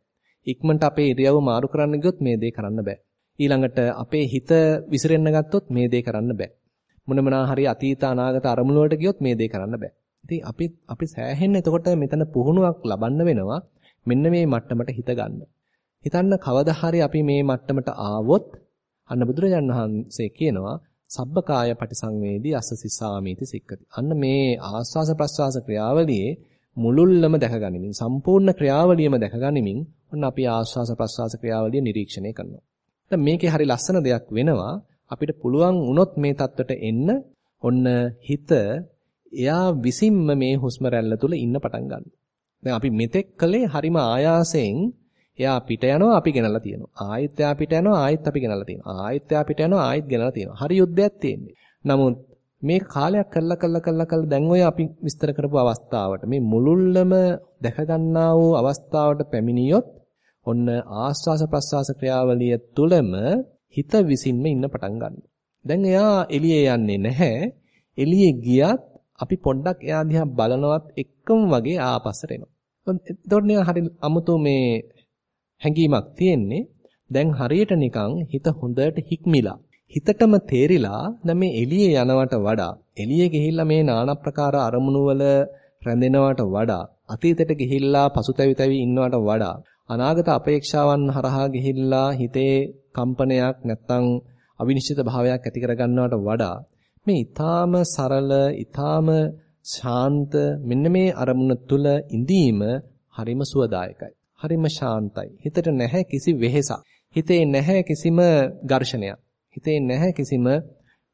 ඉක්මනට අපේ ඉරියව්ව මාරු කරන්න ගියොත් මේ දේ කරන්න බෑ. ඊළඟට අපේ හිත විසිරෙන්න ගත්තොත් මේ දේ කරන්න බෑ. මොන මොනා හරි අතීත අනාගත අරමුණු වලට ගියොත් මේ දේ කරන්න බෑ. ඉතින් අපි අපි සෑහෙන්න එතකොට මෙතන පුහුණුවක් ලබන්න වෙනවා. මෙන්න මේ මට්ටමට හිත ගන්න. හිතන්න කවදා හරි අපි මේ මට්ටමට ආවොත් අන්න බුදුරජාන් වහන්සේ කියනවා සබ්බකාය පටිසංවේදී අස්ස සිස්සාමීති සික්කති. අන්න මේ ආස්වාස ප්‍රස්වාස ක්‍රියාවලියේ මුලුල්ලම දැකගනිමින් සම්පූර්ණ ක්‍රියාවලියම දැකගනිමින් ඔන්න අපි ආස්වාස ප්‍රස්වාස ක්‍රියාවලිය නිරීක්ෂණය කරනවා. දැන් මේකේ හරි ලස්සන දෙයක් වෙනවා අපිට පුළුවන් වුණොත් මේ தත්වයට එන්න ඔන්න හිත එයා විසින්ම මේ හුස්ම රැල්ල තුල ඉන්න පටන් ගන්නවා. දැන් අපි මෙතෙක් කළේ හරිම ආයාසයෙන් එයා පිට යනවා අපි ගෙනල්ලා තියෙනවා. ආයෙත් එයා පිට යනවා ආයෙත් අපි ගෙනල්ලා තියෙනවා. ආයෙත් එයා පිට යනවා ආයෙත් ගෙනල්ලා තියෙනවා. හරි යුද්ධයක් තියෙන්නේ. නමුත් මේ කාලයක් කළා කළා කළා කළා දැන් ඔය අපි විස්තර කරපු අවස්ථාවට මේ මුලුල්ලම දැක ගන්නා වූ අවස්ථාවට පැමිණියොත් ඔන්න ආස්වාස ප්‍රස්වාස ක්‍රියාවලිය තුලම හිත විසින්ම ඉන්න පටන් ගන්නවා. දැන් එයා එළියේ යන්නේ නැහැ. එළියේ ගියත් අපි පොඩ්ඩක් එයා දිහා බලනවත් එක්කම වගේ ආපස්සට එනවා. එතකොට නිකන් හරි අමුතු මේ හැඟීමක් තියෙන්නේ. දැන් හරියට නිකන් හිත හොඳට හික්මිලා හිතටම තේරිලා දැන් මේ එළියේ යනවට වඩා එළියේ ගිහිල්ලා මේ নানা ප්‍රකාර අරමුණු වල රැඳෙනවට වඩා අතීතයට ගිහිල්ලා පසුතැවි තැවි ඉන්නවට වඩා අනාගත අපේක්ෂාවන් හරහා ගිහිල්ලා හිතේ කම්පනයක් නැත්තම් අවිනිශ්චිත භාවයක් ඇති කරගන්නවට වඩා මේ ඊටාම සරල ඊටාම ශාන්ත මෙන්න මේ අරමුණ තුල ඉඳීම හරිම සුවදායකයි. හරිම ශාන්තයි. හිතට නැහැ කිසි වෙහෙසක්. හිතේ නැහැ කිසිම ඝර්ෂණයක්. හිතේ නැහැ කිසිම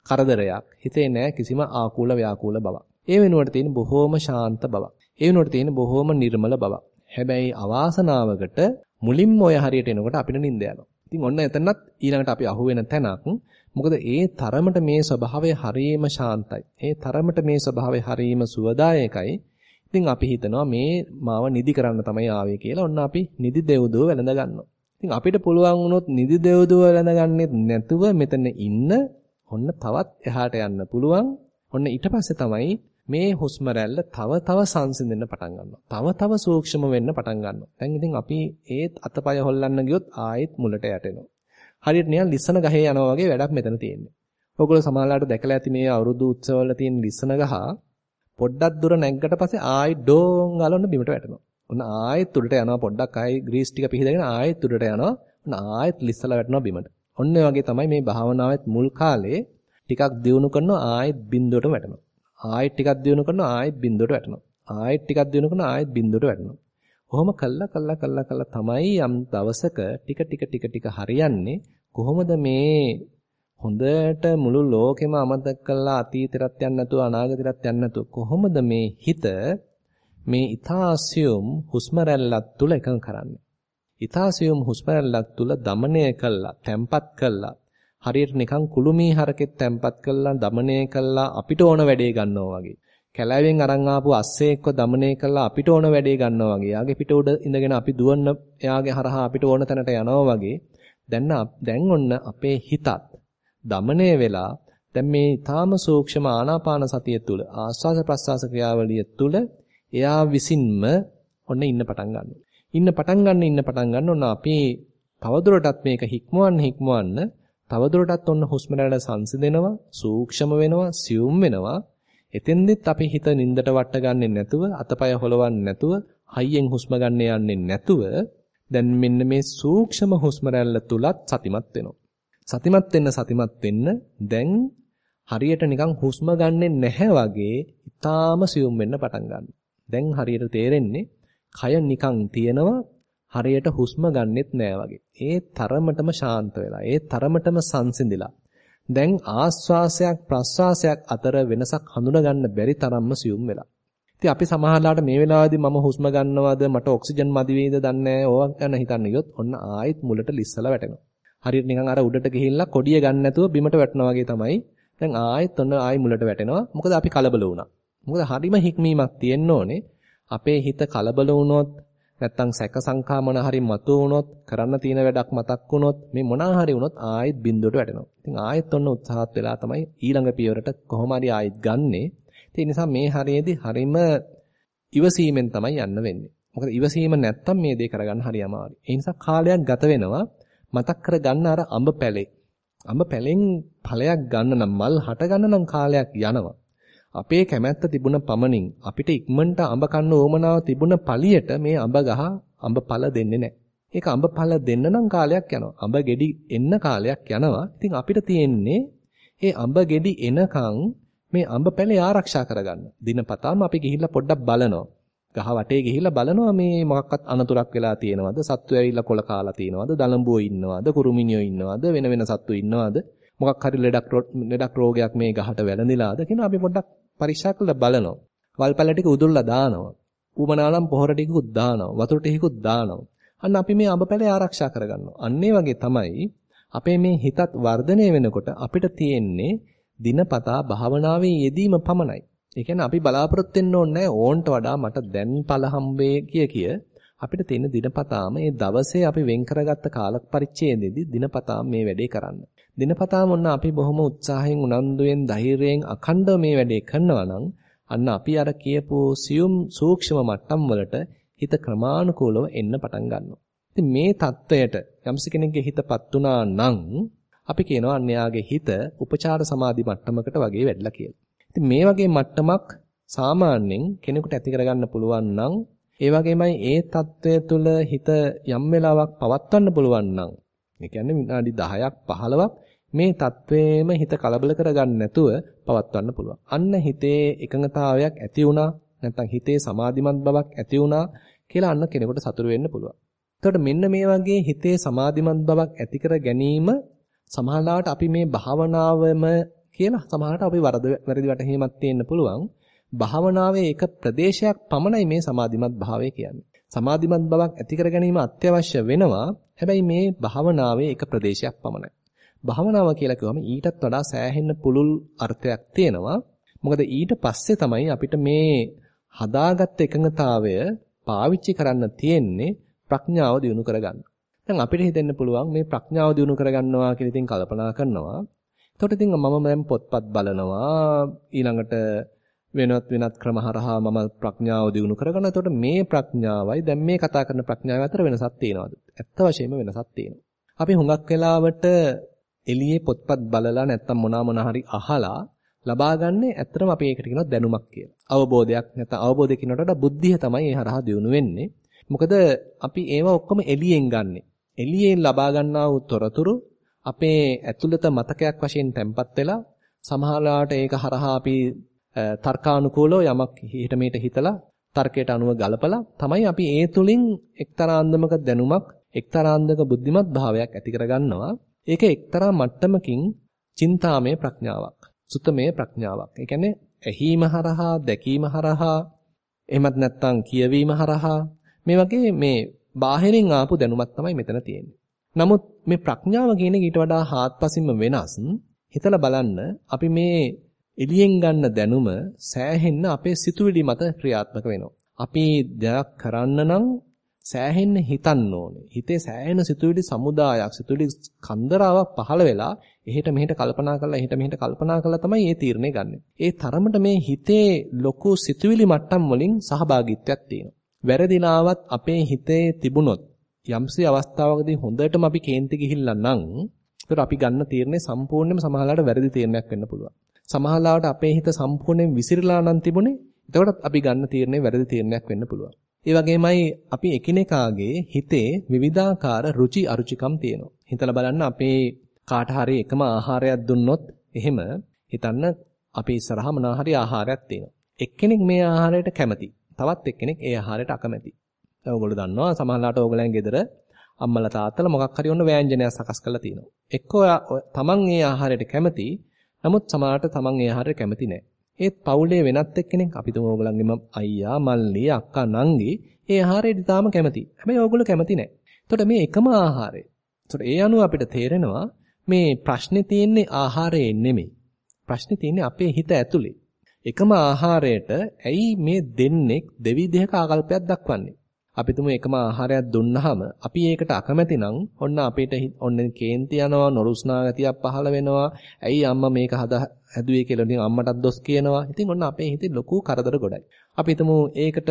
කරදරයක්. හිතේ නැහැ කිසිම ආකූල ව්‍යාකූල බවක්. ඒ වෙනුවට තියෙන බොහෝම ශාන්ත බවක්. ඒ වෙනුවට තියෙන බොහෝම නිර්මල බවක්. හැබැයි අවාසනාවකට මුලින්ම ඔය හරියට එනකොට අපිට නිින්ද යනවා. ඉතින් ඔන්න එතනත් ඊළඟට අපි අහුවෙන තැනක්. මොකද ඒ තරමට මේ ස්වභාවය හරීම ශාන්තයි. ඒ තරමට මේ ස්වභාවය හරීම සුවදායකයි. ඉතින් අපි හිතනවා මේ මාව නිදි කරන්න තමයි ආවේ කියලා. ඔන්න අපි නිදි දෙව්දුව වැළඳ ගන්නවා. ඉතින් අපිට පුළුවන් වුණොත් නිදි දෙව්දුව වැළඳගන්නෙත් නැතුව මෙතන ඉන්න ඔන්න තවත් එහාට යන්න පුළුවන්. ඔන්න ඊට පස්සේ තමයි මේ හුස්ම රැල්ල තව තව සංසිඳෙන්න පටන් ගන්නවා. තව තව සූක්ෂම වෙන්න පටන් ගන්නවා. දැන් ඉතින් අපි ඒත් අතපය හොල්ලන්න ගියොත් ආයෙත් මුලට යටෙනවා. හරියට නිකන් ලිස්සන ගහේ යනවා වගේ වැඩක් මෙතන තියෙන්නේ. ඔයගොල්ලෝ සමහරලාට දැකලා ඇති මේ අවුරුදු උත්සවවල තියෙන ලිස්සන ගහ පොඩ්ඩක් දුර නැග්ගට පස්සේ ආයෙ ඩෝන් ගාලොන්න බිමට වැටෙනවා. ඔන්න ආයෙත් උඩට යනවා පොඩ්ඩක් ආයෙ ග්‍රීස් ටික පිහදගෙන ආයෙත් උඩට යනවා. ඔන්න ආයෙත් ලිස්සලා වැටෙනවා බිමට. ඔන්න වගේ තමයි මේ භාවනාවෙත් මුල් කාලේ ටිකක් දියුණු කරනවා ආයෙත් බින්දුවට වැටෙනවා. ආයෙත් ටිකක් දියුණු කරනවා ආයෙත් බින්දුවට වැටෙනවා. ආයෙත් ටිකක් දියුණු කරනවා ආයෙත් බින්දුවට වැටෙනවා. කොහොම කළා කළා කළා කළා තමයි යම් දවසක ටික ටික ටික ටික හරියන්නේ කොහොමද මේ හොඳට මුළු ලෝකෙම අමතක කරලා අතීතෙටත් යන්න නැතුව අනාගතෙටත් යන්න නැතුව කොහොමද මේ හිත මේ ඊතාසියුම් හුස්ම රැල්ලක් තුල එකඟ කරන්නේ? ඊතාසියුම් හුස්ම රැල්ලක් තුල দমনය කළා තැම්පත් කළා. හරියට නිකන් කුළුමී හරකෙත් තැම්පත් කළා দমনය කළා අපිට ඕන වැඩේ ගන්නවා වගේ. කැලෑවෙන් අරන් ආපු අස්සෙක්ව দমনය කළා අපිට ඕන වැඩේ ගන්නවා වගේ. යාගේ පිට උඩ ඉඳගෙන අපි දුවන්න එයාගේ හරහා අපිට ඕන තැනට යනවා වගේ. දැන් දැන් ඔන්න අපේ හිතත් দමණය වෙලා දැන් මේ ඊටාම සූක්ෂම ආනාපාන සතිය තුල ආස්වාස ප්‍රස්වාස ක්‍රියාවලිය තුල එයා විසින්ම ඔන්න ඉන්න පටන් ගන්නවා. ඉන්න පටන් ගන්න ඉන්න පටන් ගන්න ඔන්න අපි තවදුරටත් මේක හික්මවන්න හික්මවන්න තවදුරටත් ඔන්න හුස්ම රැල්ල සංසිඳෙනවා, සූක්ෂම වෙනවා, සියුම් වෙනවා. එතෙන්දෙත් අපි හිත නින්දට වට ගන්නෙ නැතුව, අතපය හොලවන්නේ නැතුව, හයියෙන් හුස්ම ගන්න යන්නේ නැතුව දැන් මෙන්න මේ සූක්ෂම හුස්ම රැල්ල තුලත් සතිමත් වෙනවා. සතිමත් වෙන්න සතිමත් වෙන්න දැන් හරියට නිකන් හුස්ම ගන්නෙ නැහැ වගේ ඊටාම සියුම් වෙන්න පටන් ගන්නවා. දැන් හරියට තේරෙන්නේ කය නිකන් තියෙනවා හරියට හුස්ම ගන්නෙත් නෑ වගේ. ඒ තරමටම ශාන්ත වෙලා, ඒ තරමටම සංසිඳිලා. දැන් ආස්වාසයක් ප්‍රස්වාසයක් අතර වෙනසක් හඳුනා ගන්න බැරි තරම්ම සියුම් වෙලා. ඉතින් අපි සමහරලාට මේ වෙලාවේදී මම හුස්ම ගන්නවද මට ඔක්සිජන් මදි වේද දන්නේ නැහැ. ඕවා ගැන හිතන්න ගියොත් ඔන්න ආයෙත් මුලට ලිස්සලා වැටෙනවා. හරියට නිකන් අර උඩට ගිහිල්ලා කොඩිය ගන්න නැතුව බිමට වැටෙනවා වගේ තමයි. දැන් ආයෙත් ඔන්න ආයෙ මුලට වැටෙනවා. මොකද අපි කලබල වුණා. මොකද හරිම හික්මීමක් තියෙන්න ඕනේ. අපේ හිත කලබල වුණොත් නැත්තම් සැක සංකා මොන හරි මතු වුණොත් කරන්න තියෙන වැඩක් මතක් වුණොත් මේ මොනවා හරි වුණොත් ආයෙත් බින්දුවට වැටෙනවා. ඉතින් ආයෙත් ඔන්න උත්සාහත් වෙලා තමයි ඊළඟ පියවරට කොහොම හරි ආයෙත් ගන්නෙ. ඒ නිසා මේ හරියේදී හරීම ඉවසීමෙන් තමයි යන්න වෙන්නේ. මොකද ඉවසීම නැත්තම් මේ දේ කරගන්න හරි අමාරුයි. ඒ නිසා කාලයක් ගත වෙනවා මතක් කරගන්න අර අඹ පැලේ. අඹ පැලෙන් ඵලයක් ගන්න නම් මල් හට ගන්න නම් කාලයක් යනවා. අපේ කැමැත්ත තිබුණ පමණින් අපිට ඉක්මනට අඹ කන්න ඕමනාව තිබුණ පළියට මේ අඹ ගහ අඹ ඵල දෙන්නේ නැහැ. ඒක අඹ ඵල දෙන්න නම් කාලයක් යනවා. අඹ ගෙඩි එන්න කාලයක් යනවා. ඉතින් අපිට තියෙන්නේ ඒ අඹ ගෙඩි එනකන් මේ අඹ පැලේ ආරක්ෂා කරගන්න. දිනපතාම අපි ගිහිල්ලා පොඩ්ඩක් බලනවා. ගහ වටේ ගිහිල්ලා බලනවා මේ මොකක්වත් අනතුරක් වෙලා තියෙනවද? සත්තු ඇවිල්ලා කොළ කාලා තියෙනවද? දලඹුවෝ ඉන්නවද? කුරුමිනියෝ ඉන්නවද? වෙන වෙන සත්තු ඉන්නවද? මොකක් හරි ලෙඩක් ලෙඩක් රෝගයක් මේ ගහට වැළඳිලාද කියන අපි පොඩ්ඩක් පරීක්ෂා කරලා බලනවා. වල්පැල ටික උදුල්ලා දානවා. ඌමනානම් පොහොර ටිකකුත් දානවා. වතුර ටිකකුත් දානවා. අන්න අපි මේ අඹ පැලේ ආරක්ෂා කරගන්නවා. අන්න වගේ තමයි අපේ මේ හිතත් වර්ධනය වෙනකොට අපිට තියෙන්නේ දිනපතා භාවනාවේ යෙදීම පමණයි. ඒ කියන්නේ අපි බලාපොරොත්තු වෙන්න ඕනේ ඕන්ට වඩා මට දැන් පළ හම්බේ කිය කිය අපිට තියෙන දිනපතාම මේ දවසේ අපි වෙන් කරගත්ත කාල පරිච්ඡේදයේදී දිනපතාම මේ වැඩේ කරන්න. දිනපතාම ඔන්න අපි බොහොම උත්සාහයෙන් උනන්දුවෙන් ධෛර්යයෙන් අඛණ්ඩව මේ වැඩේ කරනවා නම් අන්න අපි අර කියපු සියුම් සූක්ෂම මට්ටම් වලට හිත ක්‍රමානුකූලව එන්න පටන් ගන්නවා. ඉතින් මේ தත්වයට යම්ස කෙනෙක්ගේ හිතපත් වුණා නම් අපි කියනවා අන්න යාගේ හිත උපචාර සමාධි මට්ටමකට වගේ වැඩිලා කියලා. ඉතින් මේ වගේ මට්ටමක් සාමාන්‍යයෙන් කෙනෙකුට ඇති කරගන්න පුළුවන් නම් ඒ වගේමයි ඒ తත්වය තුළ හිත යම් වෙලාවක් පවත්වන්න පුළුවන් නම් ඒ කියන්නේ විනාඩි 10ක් 15ක් මේ తත්වේම හිත කලබල කරගන්න නැතුව පවත්වන්න පුළුවන්. අන්න හිතේ එකඟතාවයක් ඇති වුණා නැත්නම් හිතේ සමාධිමත් බවක් ඇති වුණා කියලා අන්න කෙනෙකුට සතුටු වෙන්න පුළුවන්. එතකොට මෙන්න මේ වගේ හිතේ සමාධිමත් බවක් ඇති ගැනීම සමහරවිට අපි මේ භාවනාවම කියලා සමහරවිට අපි වරද වැරදි වැටහීමක් තියෙන්න පුළුවන්. භාවනාවේ එක ප්‍රදේශයක් පමණයි මේ සමාධිමත් භාවය කියන්නේ. සමාධිමත් බවක් ඇති කර ගැනීම අත්‍යවශ්‍ය වෙනවා. හැබැයි මේ භාවනාවේ එක ප්‍රදේශයක් පමණයි. භාවනාව කියලා කිව්වම ඊටත් වඩා සෑහෙන්න පුළුල් අර්ථයක් තියෙනවා. මොකද ඊට පස්සේ තමයි අපිට මේ හදාගත්ත එකඟතාවය පාවිච්චි කරන්න තියෙන්නේ ප්‍රඥාව දියුණු කරගන්න. දැන් අපිට හිතෙන්න පුළුවන් මේ ප්‍රඥාව දියුණු කරගන්නවා කියලා ඉතින් කල්පනා කරනවා. එතකොට ඉතින් මම දැන් පොත්පත් බලනවා ඊළඟට වෙනත් වෙනත් ක්‍රම හරහා මම ප්‍රඥාව දියුණු කරගන්න. එතකොට මේ ප්‍රඥාවයි දැන් මේ කතා කරන ප්‍රඥාව අතර වෙනසක් තියෙනවද? ඇත්ත වශයෙන්ම වෙනසක් තියෙනවා. අපි හුඟක් වෙලාවට එළියේ පොත්පත් බලලා නැත්තම් මොනවා මොනවා හරි අහලා ලබාගන්නේ ඇත්තටම අපි ඒකට කියනවා දැනුමක් කියලා. අවබෝධයක් නැත්නම් අවබෝධය කියනකට වඩා බුද්ධිය තමයි ඒ හරහා දියුණු වෙන්නේ. මොකද අපි ඒවා ඔක්කොම එළියෙන් ගන්නෙ. එළියෙන් ලබා ගන්නා වූ තොරතුරු අපේ ඇතුළත මතකයක් වශයෙන් තැම්පත් වෙලා සමහරවිට ඒක හරහා අපි තර්කානුකූලව යමක් හිත මේට හිතලා තර්කයට අනුව ගලපලා තමයි අපි ඒ තුලින් එක්තරා අන්දමක දැනුමක් එක්තරා අන්දමක බුද්ධිමත් භාවයක් ඇති කරගන්නවා ඒක එක්තරා මට්ටමකින් චින්තාමය ප්‍රඥාවක්. සුතමේ ප්‍රඥාවක්. ඒ කියන්නේ ඇහිම හරහා, දැකීම හරහා, එහෙමත් නැත්නම් කියවීම හරහා මේ වගේ මේ බාහිරින් ආපු දැනුමක් තමයි මෙතන තියෙන්නේ. නමුත් මේ ප්‍රඥාව කියන එක ඊට වඩා හාත්පසින්ම වෙනස්. හිතලා බලන්න අපි මේ එළියෙන් ගන්න දැනුම සෑහෙන්න අපේ සිතුවිලි මත ක්‍රියාත්මක වෙනවා. අපි දෙයක් කරන්න නම් සෑහෙන්න හිතන්න ඕනේ. හිතේ සෑහෙන සිතුවිලි සමුදායක්, සිතුවිලි කන්දරාවක් පහළ වෙලා එහෙට මෙහෙට කල්පනා කරලා එහෙට මෙහෙට කල්පනා කරලා තමයි මේ තීරණය ගන්නෙ. ඒ තරමට මේ හිතේ ලොකු සිතුවිලි මට්ටම් වලින් සහභාගීත්වයක් තියෙනවා. වැරදිලාවත් අපේ හිතේ තිබුණොත් යම්සි අවස්ථාවකදී හොඳටම අපි කේන්ති ගිහිල්ලා නම් ඒතර අපි ගන්න තීරණය සම්පූර්ණයෙන්ම සමහරවිට වැරදි තීරණයක් වෙන්න පුළුවන්. සමහරවිට අපේ හිත සම්පූර්ණයෙන් විසිරලා නම් තිබුණේ එතකොට අපි ගන්න තීරණය වැරදි තීරණයක් වෙන්න පුළුවන්. ඒ වගේමයි අපි එකිනෙකාගේ හිතේ විවිධාකාර රුචි අරුචිකම් තියෙනවා. හිතලා බලන්න අපේ කාට හරි එකම ආහාරයක් දුන්නොත් එහෙම හිතන්න අපි ඉස්සරහා මොනවා හරි ආහාරයක් තියෙනවා. එක්කෙනෙක් මේ ආහාරයට කැමති. තවත් එක්කෙනෙක් ඒ ආහාරයට අකමැති. ඔයගොල්ලෝ දන්නවා සමහරලාට ඕගලයන් ගෙදර අම්මලා තාත්තලා මොකක් හරි ඔන්න ව්‍යංජනයක් සකස් කරලා තියෙනවා. එක්කෝ තමන් ඒ ආහාරයට කැමති. නමුත් සමහරට තමන් ඒ ආහාරයට කැමති නැහැ. ඒත් පවුලේ වෙනත් එක්කෙනෙක් අපි තුමු ඕගලන්ගේම අයියා, මල්ලි, අක්කා, නංගි ඒ ආහාරයට තාම කැමති. හැබැයි ඕගොල්ලෝ කැමති නැහැ. එතකොට මේ එකම ආහාරය. එතකොට ඒ අනුව අපිට තේරෙනවා මේ ප්‍රශ්නේ තියෙන්නේ ආහාරයේ නෙමෙයි. ප්‍රශ්නේ තියෙන්නේ අපේ හිත ඇතුලේ. එකම ආහාරයට ඇයි මේ දෙන්නෙක් දෙවිධයක ආකල්පයක් දක්වන්නේ? අපි තුමු එකම ආහාරයක් දුන්නාම අපි ඒකට අකමැති නම් ඔන්න අපිට ඔන්න කේන්ති යනවා නොරුස්නා ගතියක් පහළ වෙනවා. ඇයි අම්මා මේක හදා හැදුවේ කියලා ඉතින් අම්මටත් දොස් කියනවා. ඉතින් ඔන්න අපේ හිතේ ලොකු කරදර ගොඩයි. අපි හිතමු ඒකට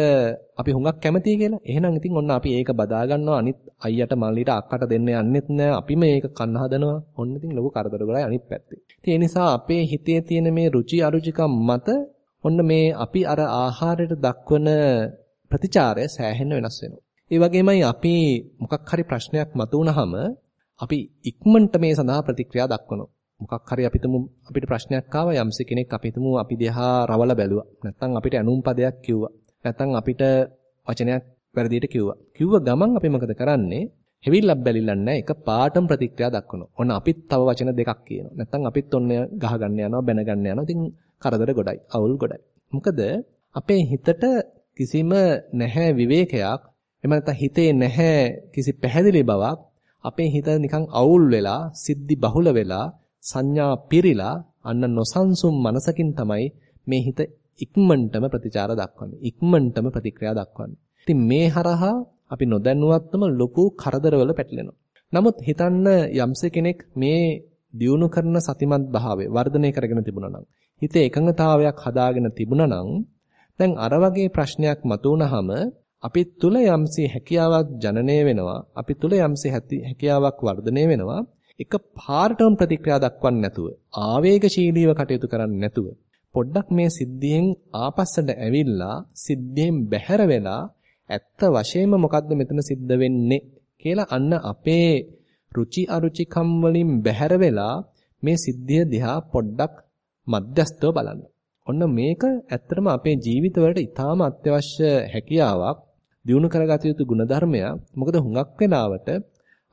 අපි හුඟක් කැමතියි කියලා. එහෙනම් ඉතින් ඔන්න අපි ඒක බදා ගන්නවා අනිත් අයියට මල්ලිට අක්කට දෙන්න යන්නෙත් නෑ. අපි මේක කන්න හදනවා. ඔන්න ඉතින් ලොකු කරදර ගොඩයි අනිත් පැත්තේ. ඉතින් ඒ නිසා අපේ හිතේ තියෙන මේ රුචි අරුචිකම් මත ඔන්න මේ අපි අර ආහාරයට දක්වන ප්‍රතිචාරය සෑහෙන්න වෙනස් වෙනවා. ඒ වගේමයි අපි මොකක් හරි ප්‍රශ්නයක් මතුවනහම අපි ඉක්මනට මේ සඳහා ප්‍රතික්‍රියා දක්වනවා. මොකක් හරි අපිටම අපිට ප්‍රශ්නයක් ආවා යම්සි කෙනෙක් අපිටම අපි දිහා රවල බැලුවා. නැත්නම් අපිට ඇනුම් පදයක් කිව්වා. නැත්නම් අපිට වචනයක් වැරදියට කිව්වා. කිව්ව ගමන් අපි මොකද කරන්නේ? හෙවිල්ලක් බැලිලක් නැහැ. එක පාටම ප්‍රතික්‍රියා දක්වනවා. ඔන්න අපිත් තව වචන දෙකක් කියනවා. නැත්නම් අපිත් ඔන්න ගහ ගන්න යනවා, බැන ගන්න යනවා. ඉතින් කරදර ගොඩයි, අවුල් ගොඩයි. මොකද අපේ හිතට කිසිම නැහැ විවේකයක්. එහෙම නැත්නම් හිතේ නැහැ කිසි පැහැදිලි බවක්. අපේ හිත නිකන් අවුල් වෙලා, සිද්ධි බහුල වෙලා, සංඥා පිරීලා අන්න නොසන්සුන් මනසකින් තමයි මේ හිත ඉක්මනටම ප්‍රතිචාර දක්වන්නේ. ඉක්මනටම ප්‍රතික්‍රියා දක්වන්නේ. ඉතින් මේ හරහා අපි නොදැනුවත්වම ලොකු කරදරවල පැටලෙනවා. නමුත් හිතන්න යම්සේ කෙනෙක් මේ දියුණු කරන සතිමත් භාවය වර්ධනය කරගෙන තිබුණා නම් හිතේ එකඟතාවයක් හදාගෙන තිබුණා නම් දැන් අර වගේ ප්‍රශ්නයක් මතුවනහම අපි තුල යම්සේ හැකියාවක් ජනනය වෙනවා අපි තුල යම්සේ හැකියාවක් වර්ධනය වෙනවා එක පාරටම ප්‍රතික්‍රියා දක්වන්නේ නැතුව ආවේගශීලීව කටයුතු කරන්නේ නැතුව පොඩ්ඩක් මේ සිද්ධියෙන් ආපස්සට ඇවිල්ලා සිද්ධියෙන් බැහැර වෙලා ඇත්ත වශයෙන්ම මොකද්ද මෙතන සිද්ධ වෙන්නේ කියලා අන්න අපේ ruci අරුචිකම් වලින් බැහැර වෙලා මේ සිද්ධිය දිහා පොඩ්ඩක් මධ්‍යස්තව බලන්න. ඔන්න මේක ඇත්තටම අපේ ජීවිතවලට ඉතාම අත්‍යවශ්‍ය හැකියාවක් දිනු කරගත යුතු ಗುಣධර්මයක්. මොකද හුඟක් වෙලාවට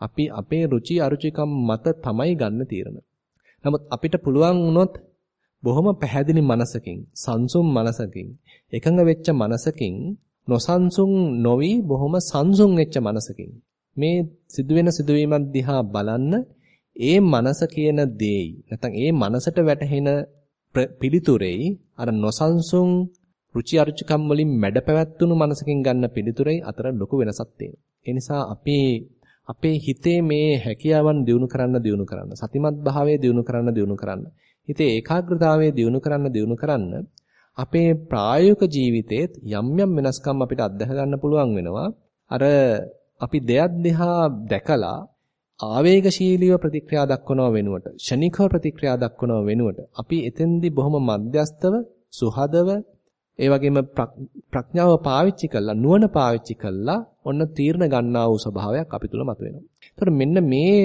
අපි අපේ ruci අරුචිකම් මත තමයි ගන්න තීරණ. නමුත් අපිට පුළුවන් වුණොත් බොහොම පැහැදිලි මනසකින්, සංසුම් මනසකින්, එකඟ වෙච්ච මනසකින් නොසන්සුන් නොවි බොහොම සංසුන් වෙච්ච මනසකින් මේ සිදුවෙන සිදුවීමක් දිහා බලන්න ඒ මනස කියන දෙයි නැත්නම් ඒ මනසට වැටහෙන පිළිතුරෙයි අර නොසන්සුන් රුචි අරුචිකම් වලින් මැඩ පැවැත්තුණු මනසකින් ගන්න පිළිතුරෙයි අතර ලොකු වෙනසක් තියෙනවා. ඒ නිසා අපි අපේ හිතේ මේ හැකියාවන් දියුණු කරන්න දියුණු කරන්න සතිමත් භාවය දියුණු කරන්න දියුණු කරන්න හිතේ ඒකාග්‍රතාවය දියුණු කරන්න දියුණු කරන්න අපේ ප්‍රායෝගික ජීවිතේත් යම් යම් වෙනස්කම් අපිට අත්දැක ගන්න පුළුවන් වෙනවා. අර අපි දෙයක් දිහා දැකලා ආවේගශීලීව ප්‍රතික්‍රියා දක්වනව වෙනුවට ෂණිකව ප්‍රතික්‍රියා දක්වනව වෙනුවට අපි එතෙන්දී බොහොම මධ්‍යස්තව සුහදව ඒ වගේම ප්‍රඥාව පාවිච්චි කළා නුවණ පාවිච්චි කළා ඔන්න තීරණ ගන්නා වූ ස්වභාවයක් අපි තුල මතුවෙනවා. ඒතර මෙන්න මේ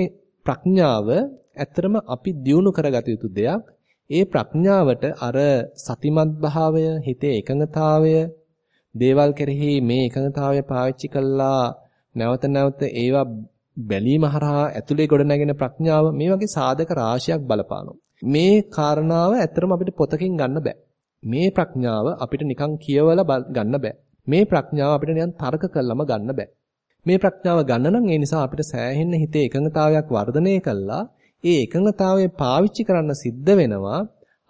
ප්‍රඥාව ඇත්තටම අපි දියුණු කරගත යුතු දෙයක්. ඒ ප්‍රඥාවට අර සතිමත් භාවය, හිතේ එකඟතාවය, දේවල් කෙරෙහි මේ එකඟතාවය පාවිච්චි කළා නැවත නැවත ඒවා බැලීම හරහා ඇතුලේ ගොඩනැගෙන ප්‍රඥාව මේ වගේ සාධක රාශියක් බලපානවා. මේ කාරණාව ඇත්තටම අපිට පොතකින් ගන්න බෑ. මේ ප්‍රඥාව අපිට නිකන් කියවලා ගන්න බෑ. මේ ප්‍රඥාව අපිට නිකන් තර්ක කළාම ගන්න බෑ. මේ ප්‍රඥාව ගන්න නම් ඒ නිසා අපිට සෑහෙන්න හිතේ එකඟතාවයක් වර්ධනය කළා ඒ එකඟතාවය පාවිච්චි කරන්න සිද්ධ වෙනවා